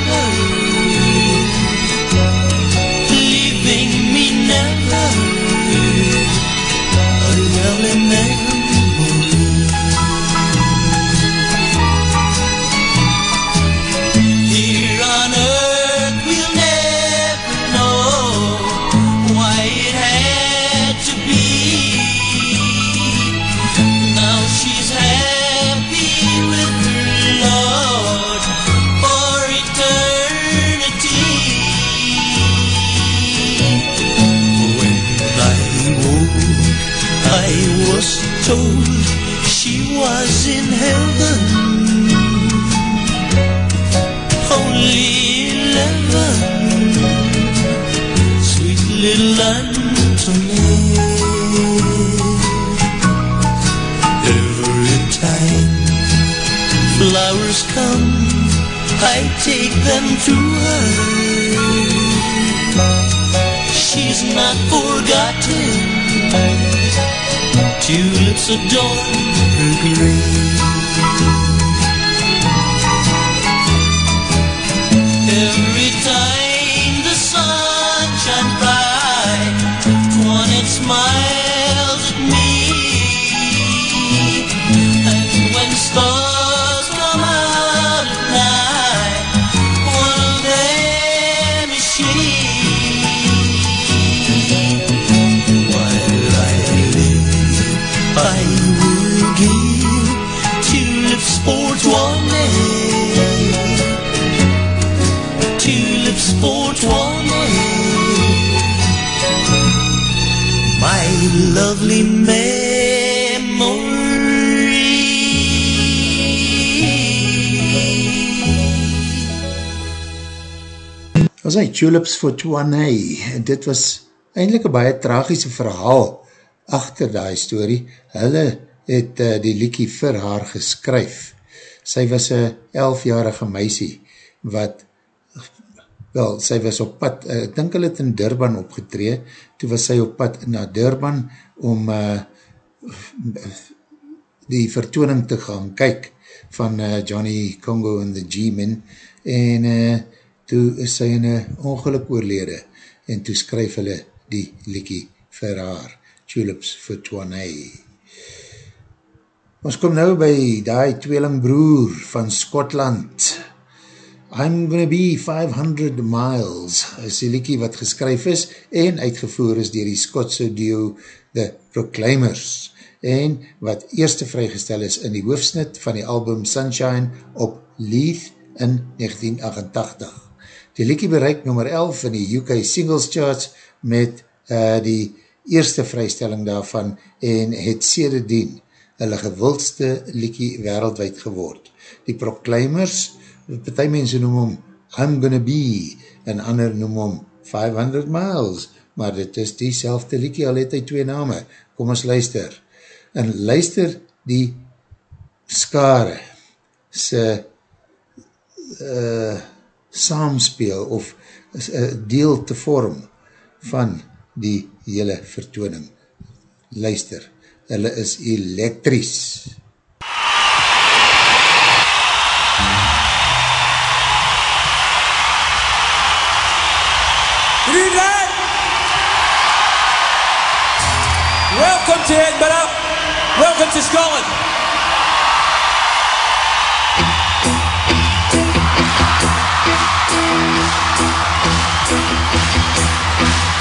Tulips for Twanay, en dit was eindelijk een baie tragische verhaal achter die story. Hulle het uh, die liekie vir haar geskryf. Sy was een elfjarige meisie, wat, wel, sy was op pad, uh, ek dink hulle het in Durban opgetree, toe was sy op pad na Durban om uh, die vertooning te gaan kyk van uh, Johnny Congo en the G-Men, en uh, toe is sy in een ongeluk oorlede, en toe skryf hulle die liekie vir haar, Tulips for Twanay. Ons kom nou by die tweelingbroer van Skotland. I'm gonna be 500 miles, is die liekie wat geskryf is en uitgevoer is dier die Skotse duo The Proclaimers en wat eerste vrygestel is in die hoofsnit van die album Sunshine op Leith in 1988. Die liekie bereik nummer 11 in die UK Singles Charts met uh, die eerste vrystelling daarvan en het sedertdien hulle gewildste liekie wereldwijd geword. Die Proclaimers, partij mense noem hom I'm Gonna Be, en ander noem hom 500 Miles, maar dit is die selfde liekie, al het hy twee name. Kom ons luister. En luister die skare se uh, saamspeel of uh, deel te vorm van die hele vertooning. Luister, hulle is elektries. Evening. Welcome to Edinburgh. Welcome to Scotland.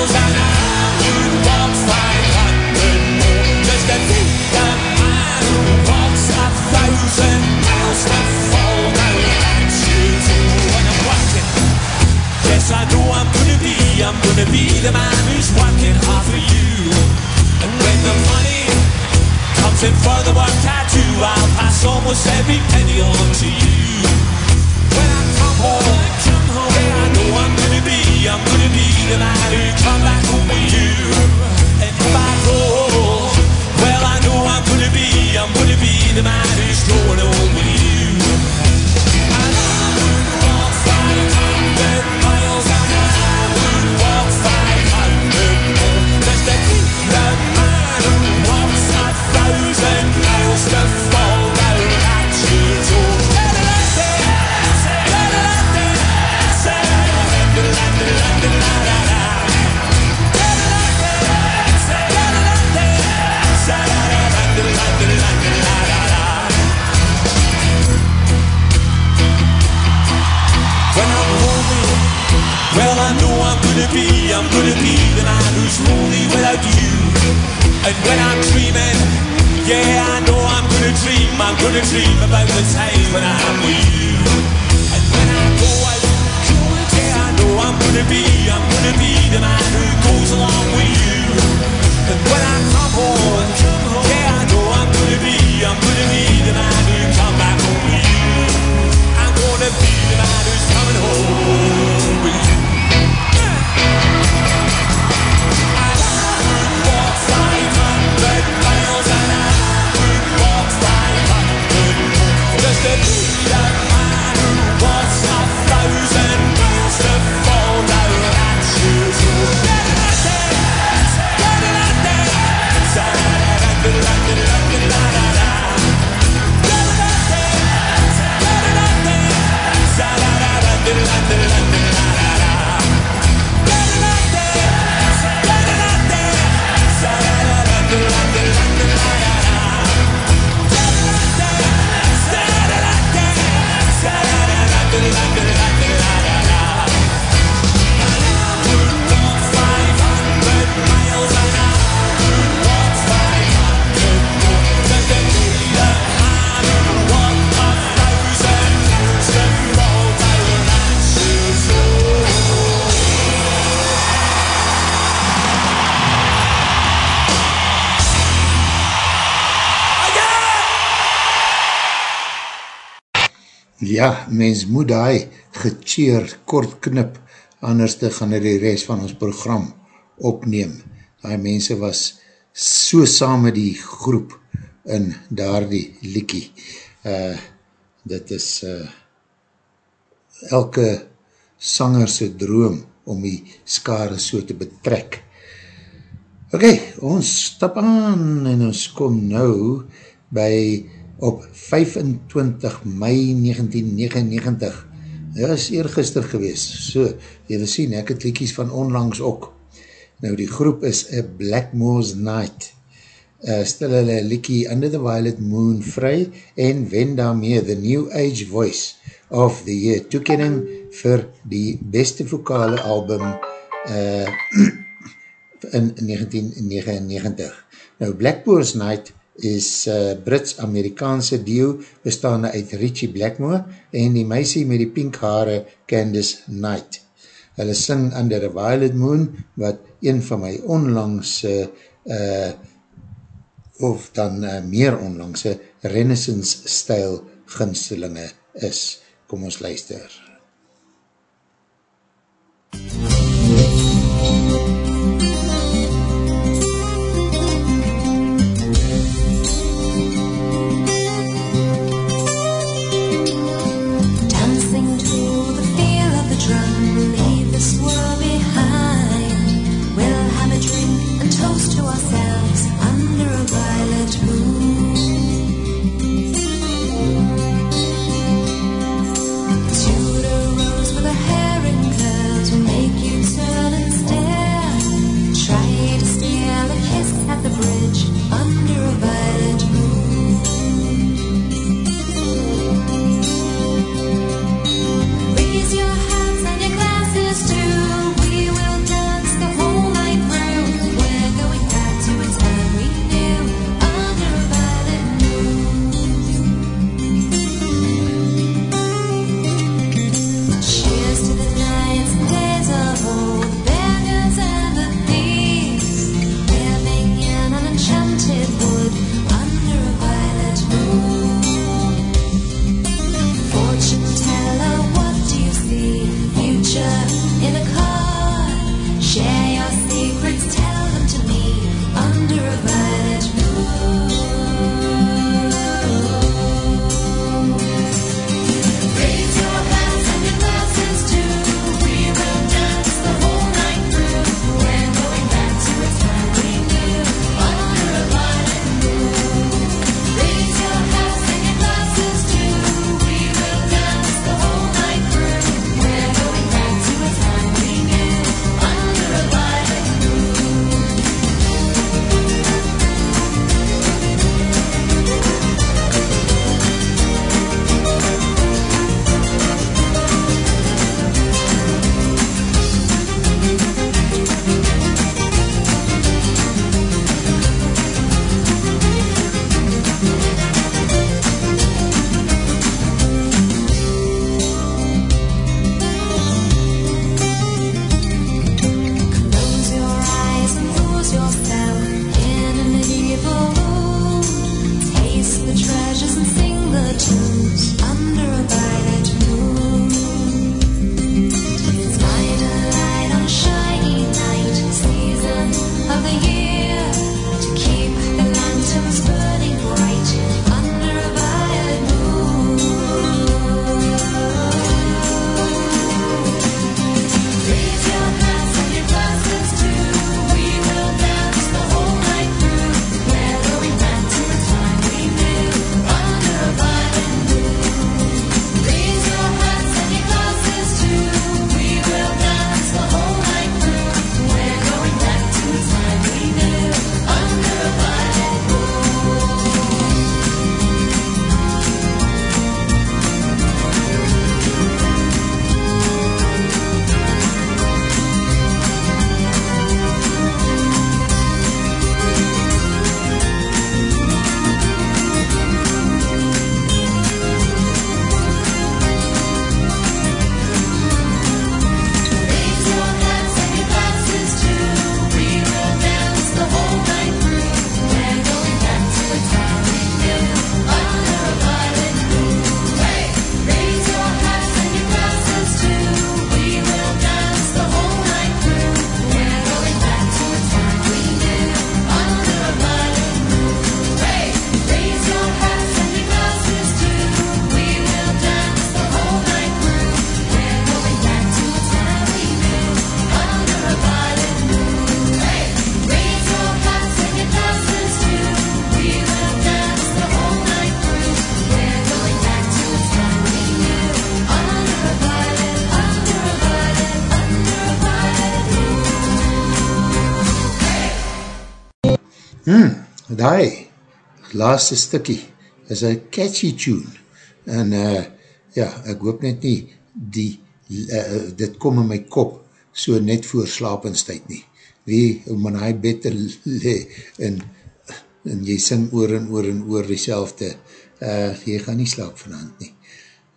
Penny on to you. Do. And I'm working. Yes, I know I'm gonna be. I'm gonna be the man who's working hard for you. And when the money comes in for the work I come home, I come home, yeah, I know I'm gonna I'm gonna be the man who come back home with you. And if I go, well, I know I'm gonna be, I'm gonna be the man who's going home with you. Gonna be, I'm gonna be the man who's lonely without you. And when I'm dreaming, yeah, I know I'm gonna dream, I'm gonna dream about the time when I'm with you. And when I go out, yeah, I know I'm gonna be, I'm gonna be the man who goes along with you. And when I come home, yeah, I know I'm gonna be, I'm gonna be the man who come back home with you. I'm gonna be the man who's coming home with you. Ja, mens moet die gecheer kort knip, anders te gaan die rest van ons program opneem. Die mense was so saam met die groep in daar die liekie. Uh, dit is uh, elke sangerse droom om die skare so te betrek. Ok, ons stap aan en ons kom nou by op 25 mei 1999. Dit is eergister gewees. So, jy wil sien, ek het liekies van onlangs ook. Nou, die groep is A Blackmore's Night. Uh, stel hulle liekie Under the Violet Moon vry en wen daarmee The New Age Voice of the Year toekening vir die beste vokale album uh, in 1999. Nou, Blackmore's Night is uh, Brits-Amerikaanse deel bestaande uit Richie Blackmore en die meisie met die pink haare Candice Knight. Hulle sing Under a Violet Moon wat een van my onlangse uh, of dan uh, meer onlangse renaissance style ginstelinge is. Kom ons luister. Dancing laaste stikkie is een catchy tune en uh, ja, ek hoop net nie die, uh, dit kom in my kop so net voor slapenstijd nie. Wie om in hy bed te le en, en jy sing oor en oor en oor die selfde, uh, jy gaan nie slaap vanavond nie.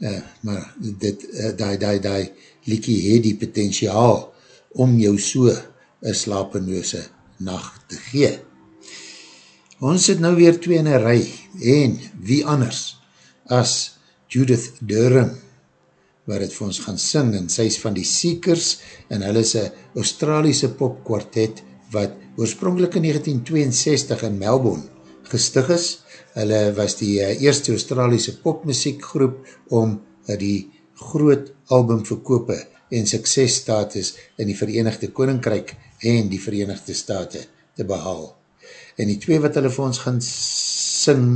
Uh, maar dit, uh, die, die, die liekie het die potentiaal om jou so een slapeloose nacht te gee. Ons sit nou weer twee in een rij en wie anders as Judith Durham waar het vir ons gaan sing en sy is van die Seekers en hulle is een Australiese popkwartet wat oorspronkelijk in 1962 in Melbourne gestig is. Hulle was die uh, eerste Australiese popmusiekgroep om uh, die groot albumverkope en suksesstatus in die Verenigde Koninkryk en die Verenigde Staten te behaal. En die twee wat hulle vir ons gaan sing,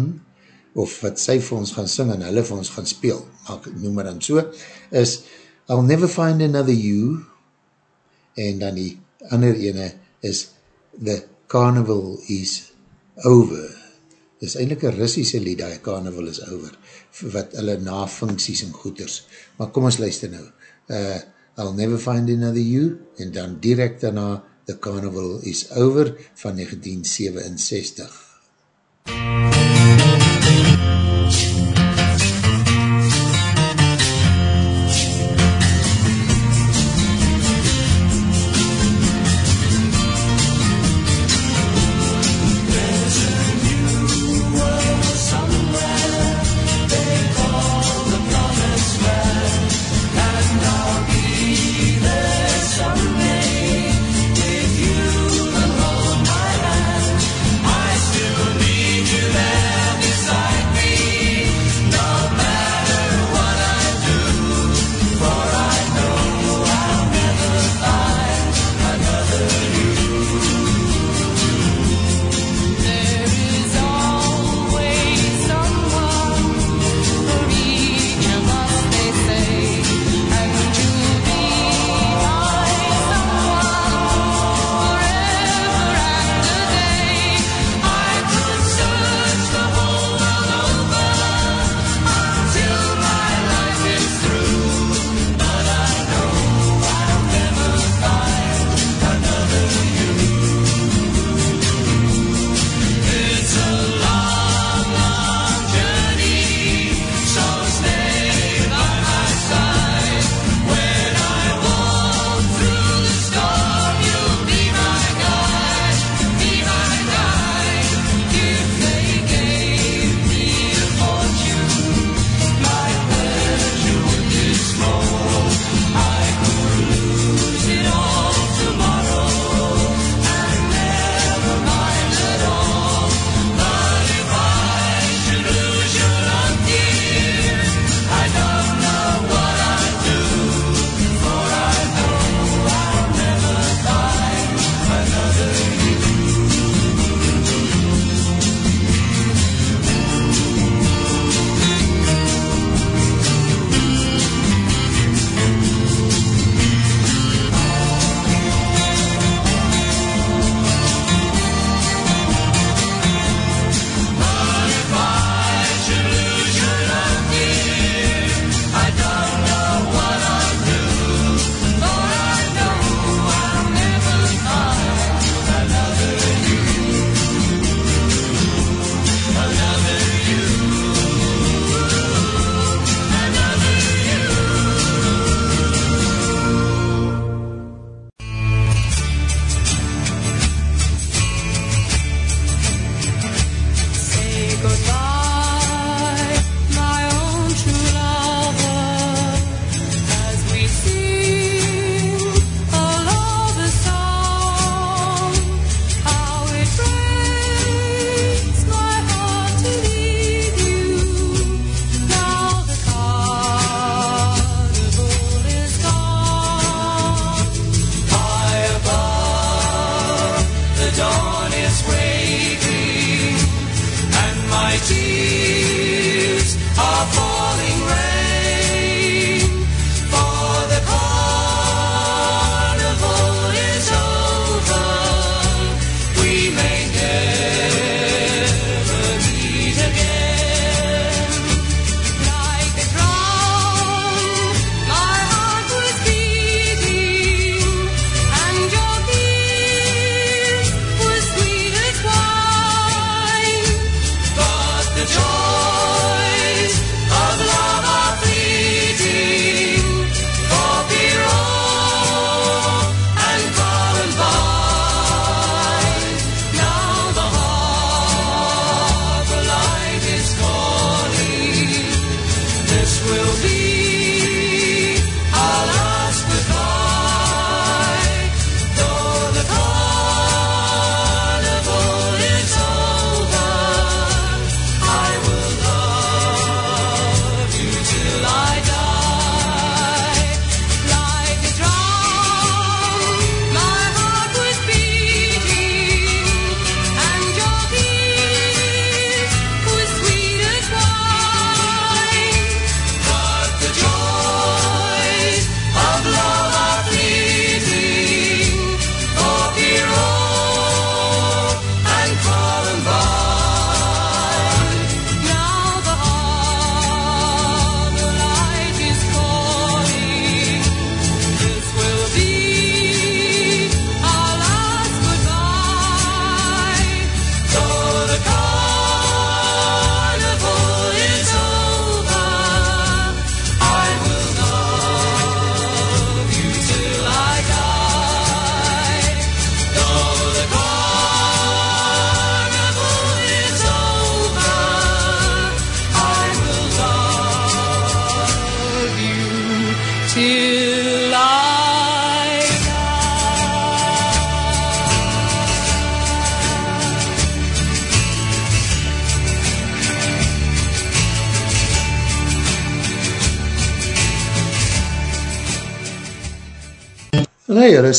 of wat sy vir ons gaan sing en hulle vir ons gaan speel, maak, noem maar dan so, is I'll Never Find Another You, en dan die ander ene is The Carnival is Over. Dit is eindelijk een Russische lied, die Carnival is Over, wat hulle nafunksies en goeders. Maar kom ons luister nou. Uh, I'll Never Find Another You, en dan direct daarna The Carnival is Over van 1967. I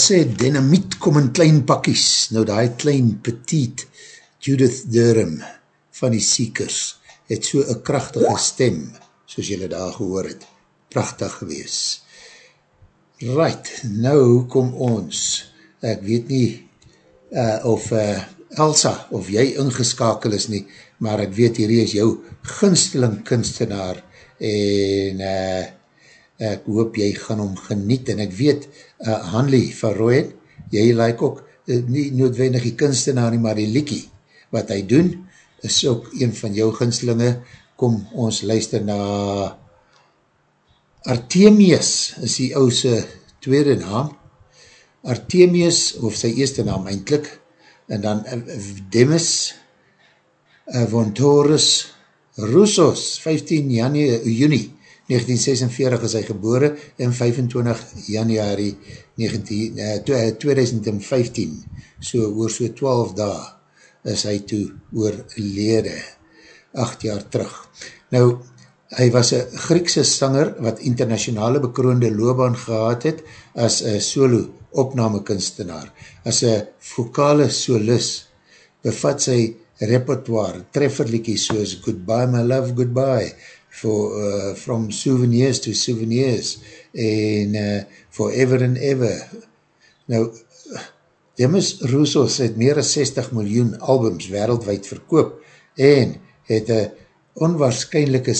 sê dynamiet kom in klein pakkies. Nou die klein petiet Judith Durham van die Seekers het so een krachtige stem, soos julle daar gehoor het. Prachtig gewees. Right, nou kom ons. Ek weet nie uh, of uh, Elsa, of jy ingeskakel is nie, maar ek weet hierdie is jou gunsteling kunstenaar en uh, ek hoop jy gaan hom geniet en ek weet uh, Hanley van Rooyen, jy like ook uh, nie noodwendig die kunstenaar nie, maar die liekie wat hy doen, is ook een van jou ginslinge, kom ons luister na Artemius, is die ouse tweede naam, Artemius, of sy eerste naam eindelijk, en dan Demis Vontorus Roussos, 15 juni, juni 1946 is hy gebore, en 25 januari 19, uh, 2015, so oor so 12 dae, is hy toe oorlede, 8 jaar terug. Nou, hy was een Griekse sanger, wat internationale bekroonde loopbaan gehad het, as een solo opname kunstenaar. As een vokale solis, bevat sy repertoire, trefferlikies soos Goodbye My Love, Goodbye, for, uh, From Souvenirs to Souvenirs, en uh, Forever and Ever. Nou, Demis Roussos het meer as 60 miljoen albums wereldwijd verkoop en het een onwaarschijnlijke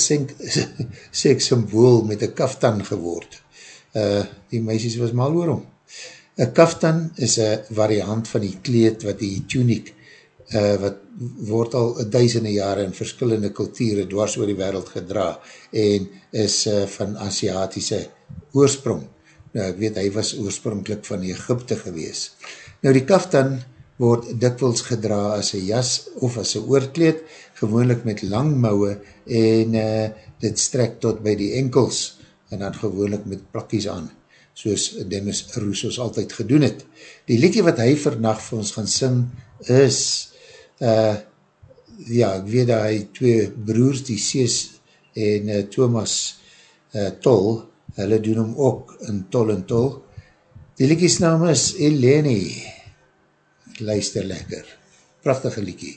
sekssymbool met een kaftan geword. Uh, die meisjes was mal oor om. Een kaftan is een variant van die kleed wat die tunic, uh, wat word al duisende jare in verskillende kulture dwars oor die wereld gedra en is uh, van Aziatische oorsprong. Nou, ek weet, hy was oorspronkelijk van Egypte gewees. Nou, die kaftan word dikwels gedra as een jas of as een oorkleed, gewoonlik met lang mouwe en uh, dit strek tot by die enkels en dan gewoonlik met plakkies aan soos Dennis Roussos altyd gedoen het. Die liedje wat hy vannacht vir ons gaan sing is, uh, ja, ek weet dat hy twee broers, die Sees en uh, Thomas uh, Tol, hulle doen hom ook in Tol en Tol. Die liedjes naam is Eleni. Luister lekker. Prachtige liedje.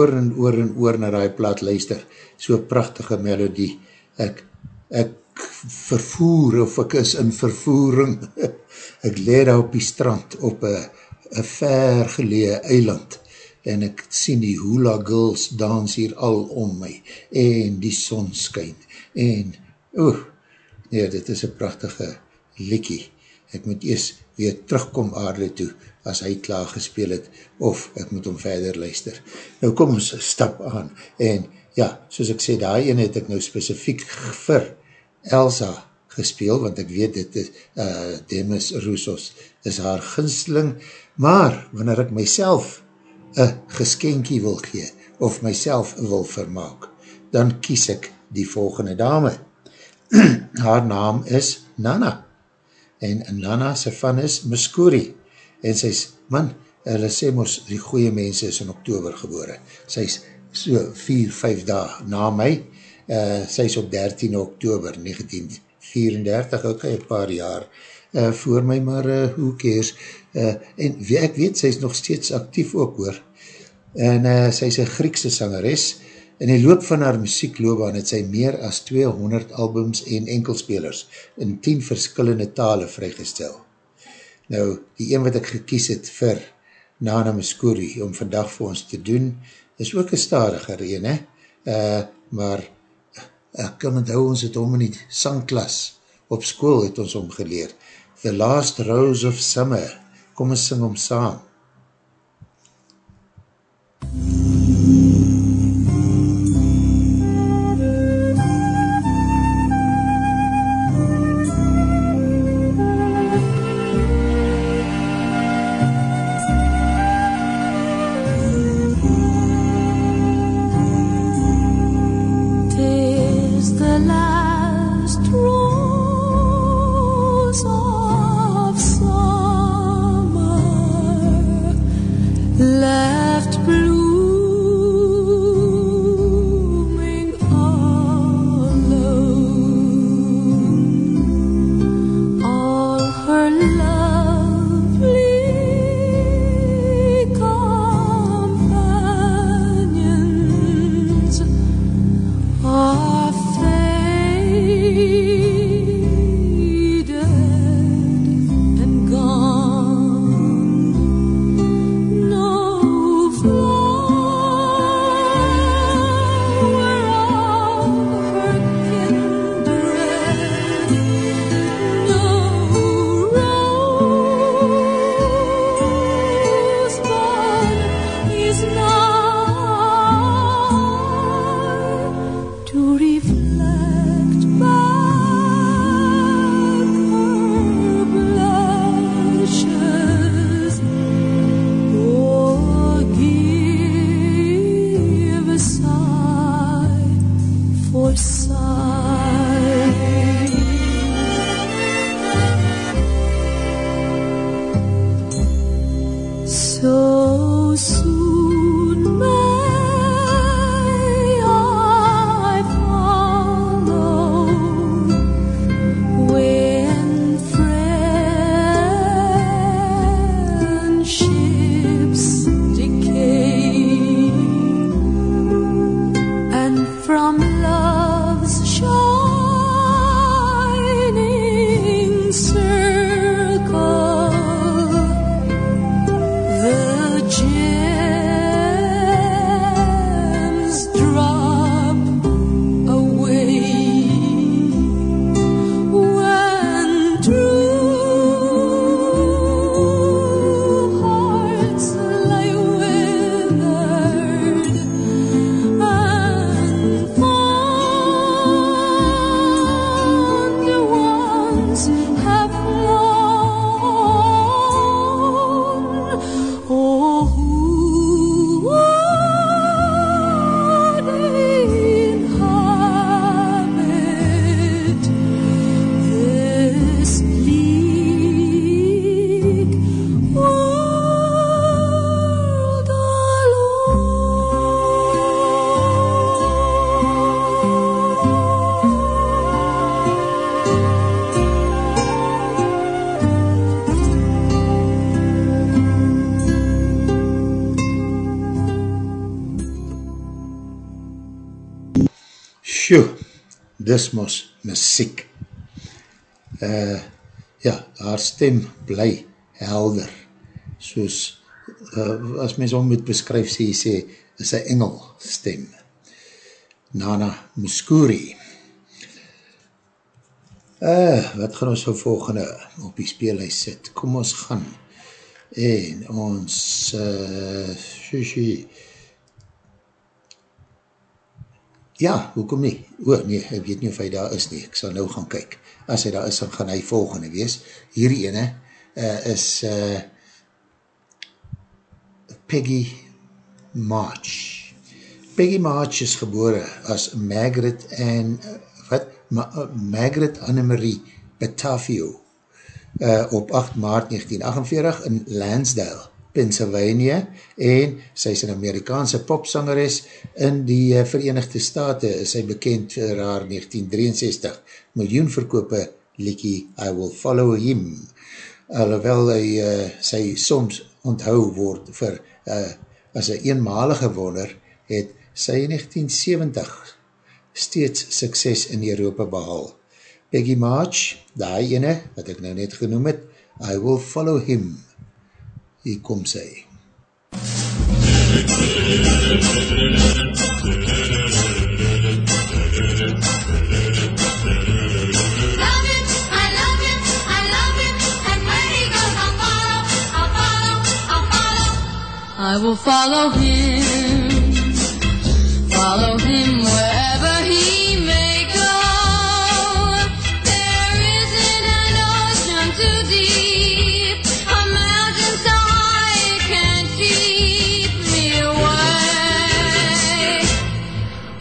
Oor en oor en oor na die plaat luister, so prachtige melodie, ek, ek vervoer, of ek is in vervoering, ek leer daar op die strand, op een ver gelee eiland, en ek sien die hula girls dans hier al om my, en die son skyn, en, oeh, nee, dit is een prachtige likkie, ek moet eers weer terugkom aarde toe, as hy klaar gespeel het, of ek moet hom verder luister. Nou kom ons stap aan, en ja, soos ek sê, daar ene het ek nou specifiek vir Elsa gespeel, want ek weet dit is, uh, Demis Roussos is haar ginsling, maar wanneer ek myself een geskenkie wil gee, of myself wil vermaak, dan kies ek die volgende dame. haar naam is Nana, en Nana se van is Muscuri, en sy is, man, hulle sê mos, die goeie mense is in oktober gebore, sy is so 4-5 dag na my, uh, sy is op 13 oktober 1934, ok, een paar jaar uh, voor my, maar uh, hoe keers, uh, en ek weet, sy is nog steeds actief ook hoor, en uh, sy is een Griekse sangeres, in die loop van haar muziekloobaan het sy meer as 200 albums en enkelspelers in 10 verskillende tale vrygestel. Nou, die een wat ek gekies het vir Nana Muscuri om vandag vir ons te doen, is ook een stadiger een, he? Uh, maar ek kan onthou ons het om in die sangklas op school het ons omgeleer. The Last Rose of Summer, kom ons sing om saam. Tis dis mos muziek. Uh, ja, haar stem bly helder. Soos, uh, as mens om moet beskryf, sê, sê, is een engel stem. Nana Muscuri. Uh, wat gaan ons volgende op die speelhuis sit? Kom ons gaan. En ons uh, sushi. Ja, hoekom nie? O, nee, ek weet nie of hy daar is nie. Ek sal nou gaan kyk. As hy daar is, dan gaan hy volgende wees. Hierdie ene uh, is uh, Peggy March. Peggy March is gebore as Margaret en uh, wat? Ma uh, Margaret Annemarie Batavio uh, op 8 maart 1948 in Lansdale, Pennsylvania en sy is een Amerikaanse popsangeres in die uh, Verenigde Staten is sy bekend vir haar 1963 miljoen verkope liekie I Will Follow Him alhoewel hy uh, sy soms onthou word vir uh, as een eenmalige wonder het sy in 1970 steeds sukses in Europa behal. Peggy March, die ene, wat ek nou net genoem het, I will follow him. Hier kom sy. I will follow him, follow him wherever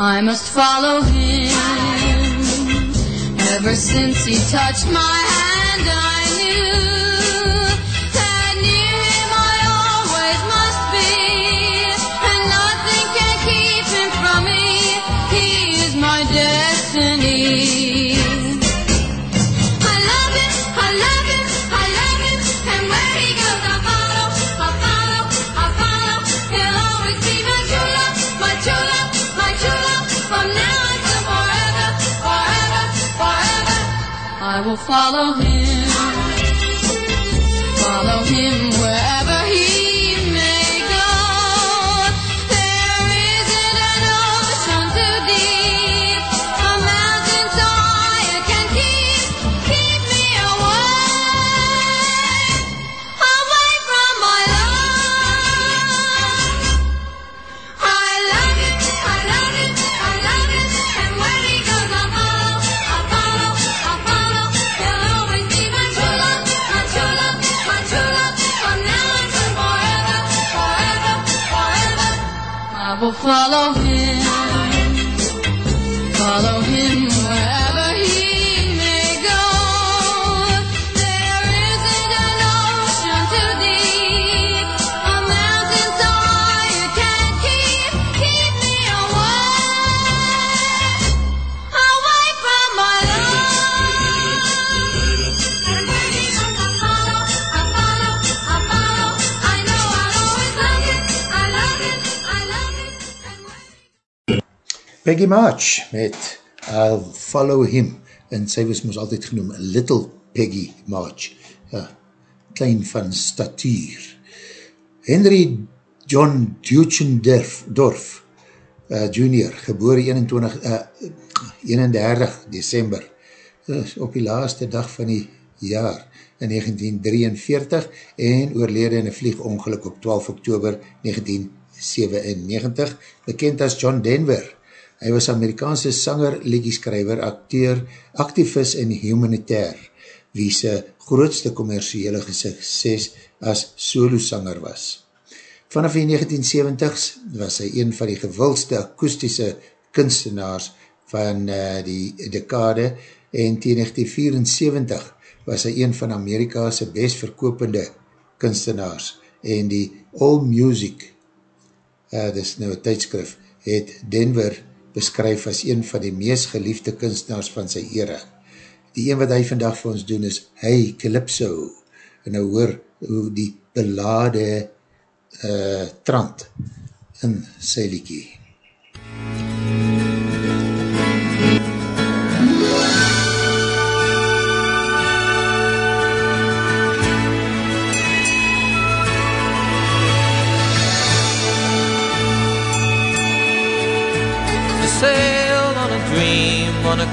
I must follow him. Ever since he touched my hand, I knew follow him, Peggy March met I'll Follow Him. En sy was ons altyd genoem Little Peggy March ja, klein van statuur. Henry John Duchendorf Dorf, uh, Junior geboore 21, uh, 31 December op die laaste dag van die jaar in 1943 en oorlede in een vliegongeluk op 12 oktober 1997 bekend as John Denver Hy was Amerikaanse sanger, liedjeskrijver, acteur, activist en humanitair, wie sy grootste commerciële sukses as solo-sanger was. Vanaf die 1970s was hy een van die gewildste akoestische kunstenaars van uh, die dekade en tegen 1974 was hy een van Amerika's best verkopende kunstenaars en die All Music, uh, dis nou een tijdskrif, het Denver beskryf as een van die meest geliefde kunstenaars van sy era. Die een wat hy vandag vir ons doen is Hey Calypso. En nou hoor hoe die belade uh, trant in sy liekie.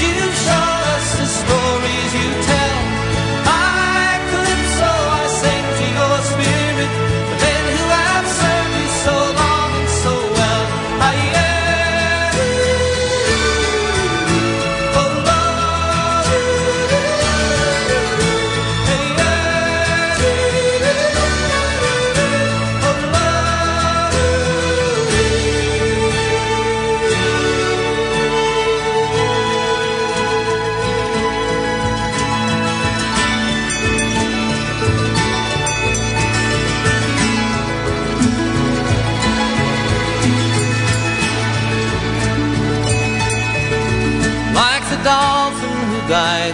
you show us the stories you tell.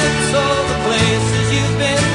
Like Calypso, the places you've been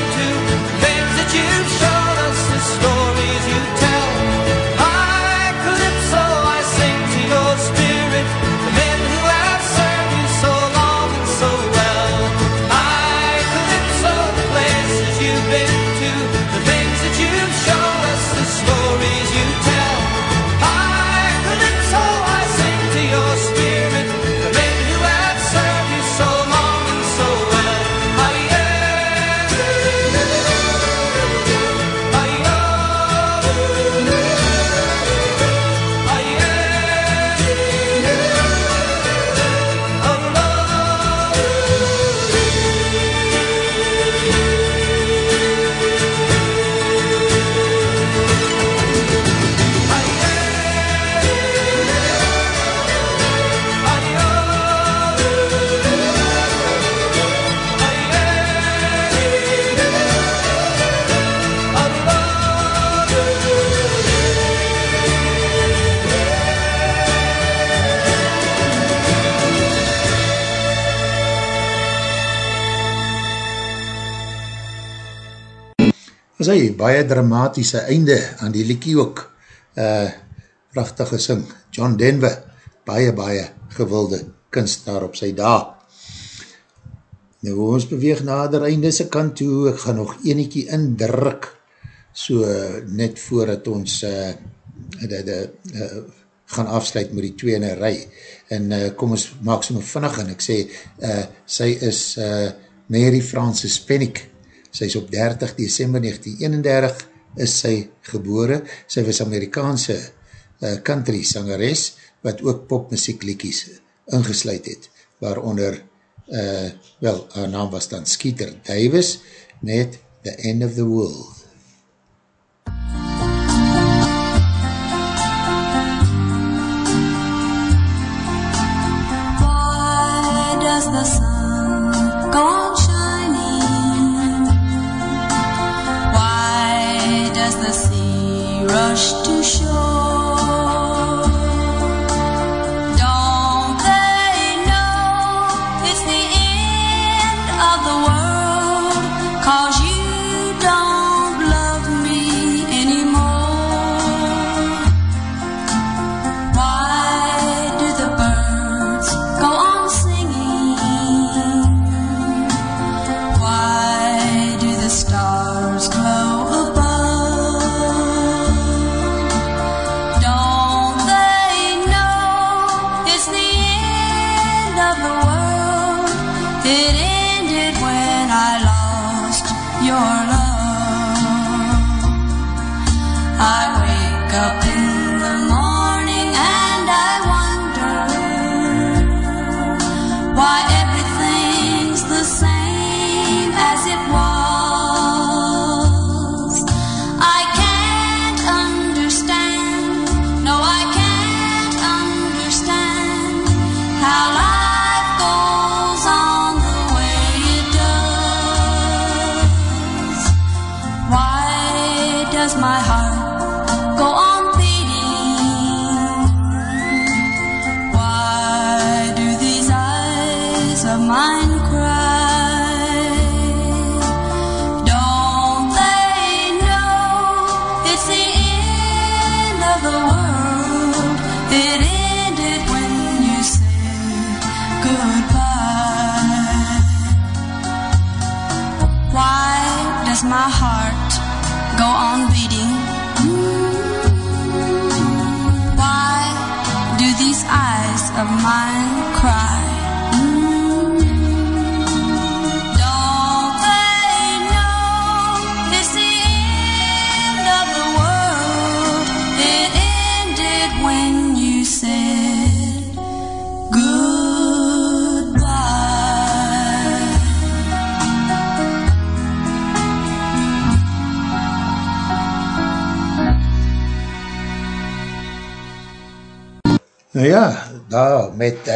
was hy baie dramatische einde aan die liekie ook uh, prachtig gesing John Denver, baie baie gewilde kunstenaar op sy dag nou ons beweeg nader einde se kant toe, ek gaan nog eniekie indruk so net voordat ons uh, de, de, uh, gaan afsluit met die tweene rij. En uh, kom ons maak so nog vinnig en ek sê, uh, sy is uh, Mary Frances Pennick sy is op 30 december 1931 is sy gebore, sy was Amerikaanse uh, country sangeres, wat ook popmuzieklikies ingesluid het, waaronder, uh, wel, haar naam was dan Skeeter Davis, met The End of the World. Why does the sun rush to shore?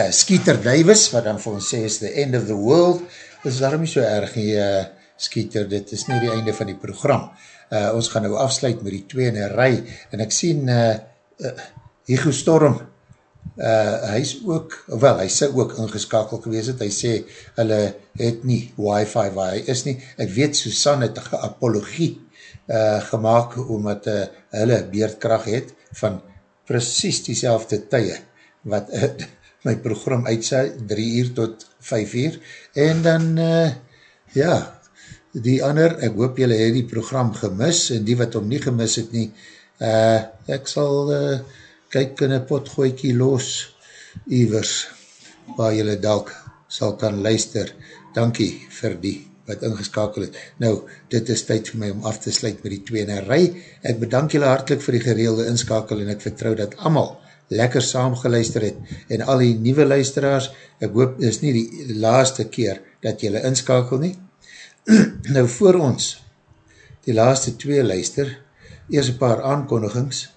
Uh, Skeeter Davis, wat dan vir ons sê is the end of the world, is daarom nie so erg nie, uh, Skeeter, dit is nie die einde van die program. Uh, ons gaan nou afsluit met die twee in een rij, en ek sien uh, uh, Hugo Storm, uh, hy is ook, wel, hy sy ook ingeskakeld gewees het, hy sê, hulle het nie wifi waar hy is nie, ek weet Susan het apologie uh, gemaakt, omdat uh, hulle beerdkracht het, van precies die selfde tye, wat uh, my program uitsa, 3 uur tot 5 uur, en dan, uh, ja, die ander, ek hoop julle het die program gemis, en die wat om nie gemis het nie, uh, ek sal uh, kyk in een potgooikie los, ivers, waar julle dalk sal kan luister. Dankie vir die wat ingeskakel het. Nou, dit is tyd vir my om af te sluit met die twee in een rij. Ek bedank julle hartelijk vir die gereelde inskakel en ek vertrou dat allemaal lekker saam geluister het en al die nieuwe luisteraars, ek hoop, is nie die laaste keer dat julle inskakel nie. nou, voor ons die laaste twee luister, eers een paar aankondigings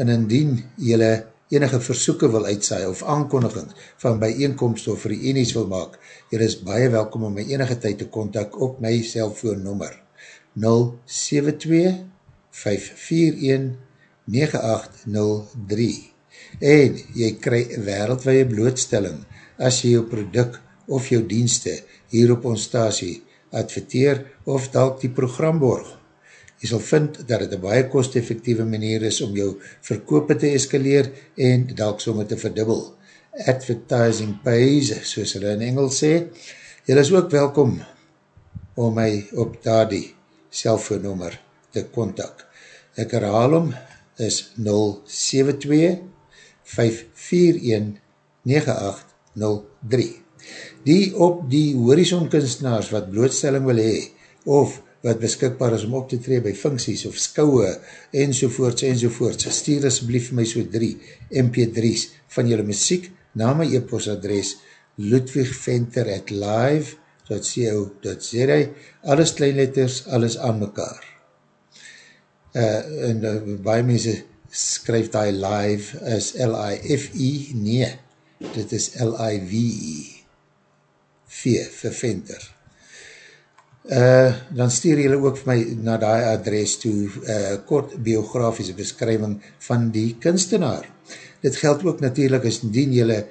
en indien julle enige versoeken wil uitsaai of aankondiging van bijeenkomst of reenies wil maak, julle is baie welkom om my enige tyd te kontak op my cellfoonnummer 072-541-9803 en jy kry wereldwee blootstelling as jy jou product of jou dienste hier op ons stasie adverteer of dalk die program borg. Jy sal vind dat het een baie kost-effectieve manier is om jou verkoop te eskaleer en dalk sommer te verdubbel. Advertising pays, soos hulle in Engels sê. Jy is ook welkom om my op daardie cellfoonnummer te kontak. Ek herhaal om, is 072 541 9803. Die op die horizon kunstenaars wat blootstelling wil hee, of wat beskikbaar is om op te tree by funksies of skouwe enzovoorts enzovoorts. Stuur asblief my so 3 mp3's van julle muziek na my e-postadres ludwigventer at live.co.za alles kleinletters, alles aan mekaar. Uh, en uh, baie mense skryf die live as L-I-F-E, nee, dit is L-I-V-E, V vir venter. Uh, dan stuur julle ook vir my na die adres toe uh, kort biografiese beskrywing van die kunstenaar. Dit geld ook natuurlijk as indien julle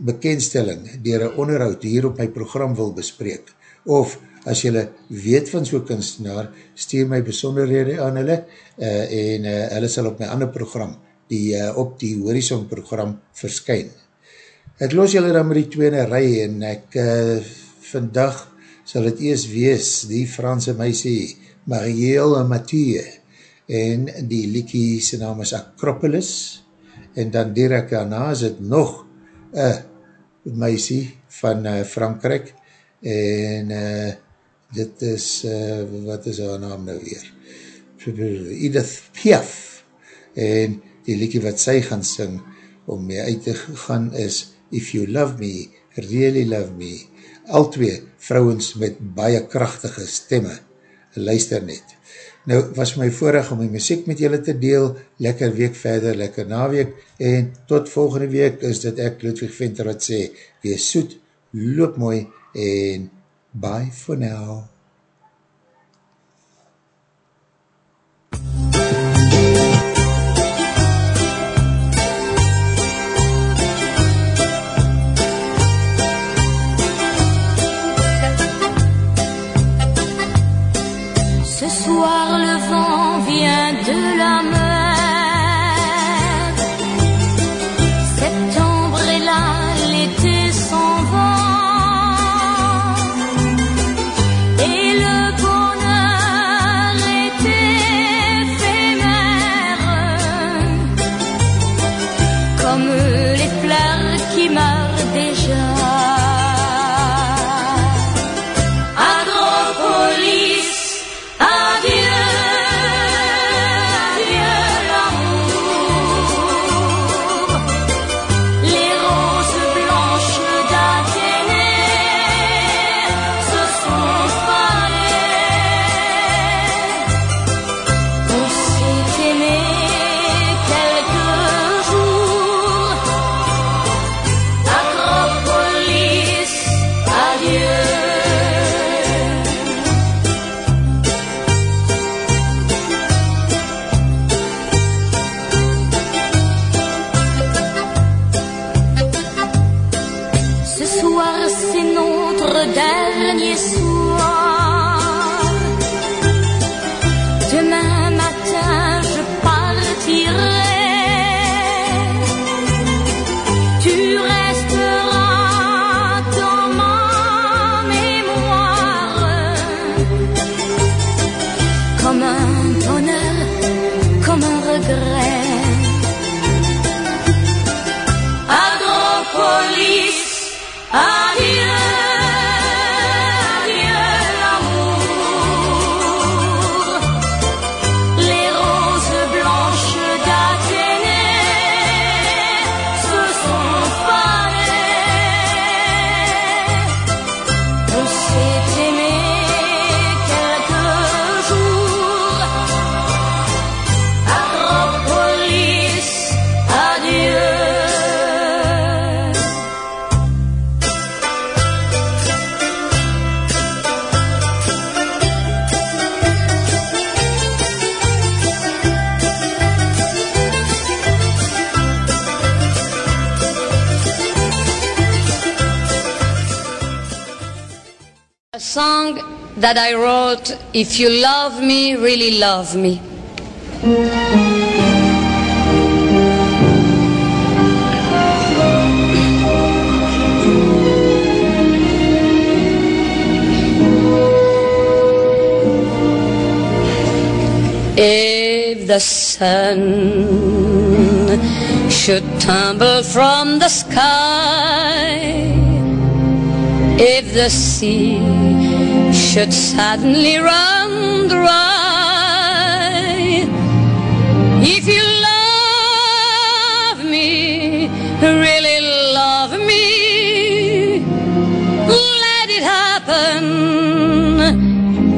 bekendstelling dier een onderhoud hier op my program wil bespreek of as julle weet van so'n kunstenaar, stuur my besonderhede aan hulle uh, en uh, hulle sal op my ander program, die uh, op die Horizon program verskyn. Ek los julle dan met die tweede rij en ek uh, vandag sal het eers wees, die Franse meisie Marielle Mathieu en die liekie sy naam is Acropolis en dan direct daarna is het nog een meisie van uh, Frankrijk en uh, dit is, uh, wat is haar naam nou weer? Edith Piaf, en die liedje wat sy gaan sing, om mee uit te gaan is, If You Love Me, Really Love Me, al twee vrouwens met baie krachtige stemme, luister net. Nou, was my voorig om die muziek met julle te deel, lekker week verder, lekker naweek, en tot volgende week is dit ek, Ludwig Venter, wat sê, wees soet, loop mooi, en bye for now. That I wrote, If You Love Me, Really Love Me. If the sun should tumble from the sky, if the sea should suddenly run dry, if you love me, really love me, let it happen.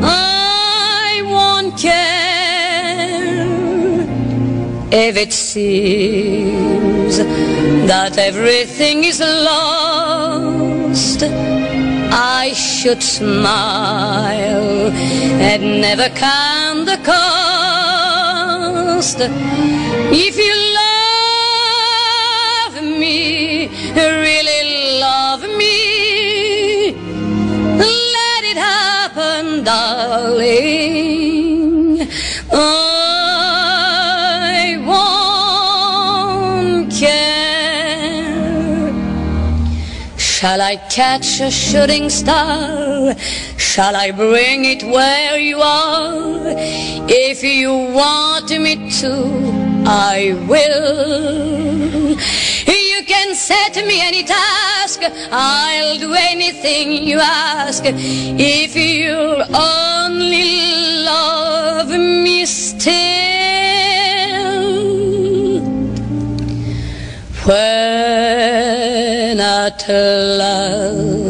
I won't care if it seems that everything is lost. I should smile and never count the cost. If you love me, really love me, let it happen, darling. Shall I catch a shooting star? Shall I bring it where you are? If you want me to, I will. You can set me any task, I'll do anything you ask. If you'll only love me still. When at last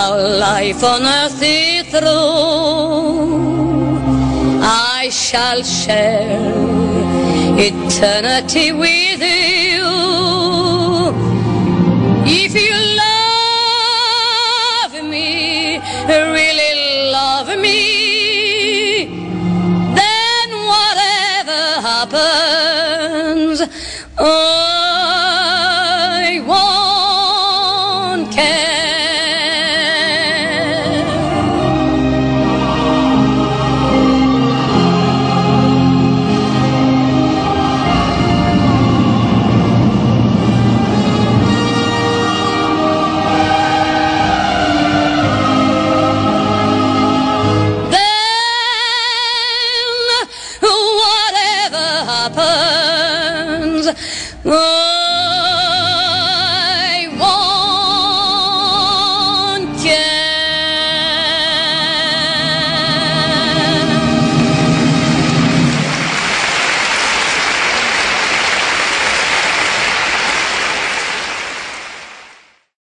our life on earth is through, I shall share eternity with you. If you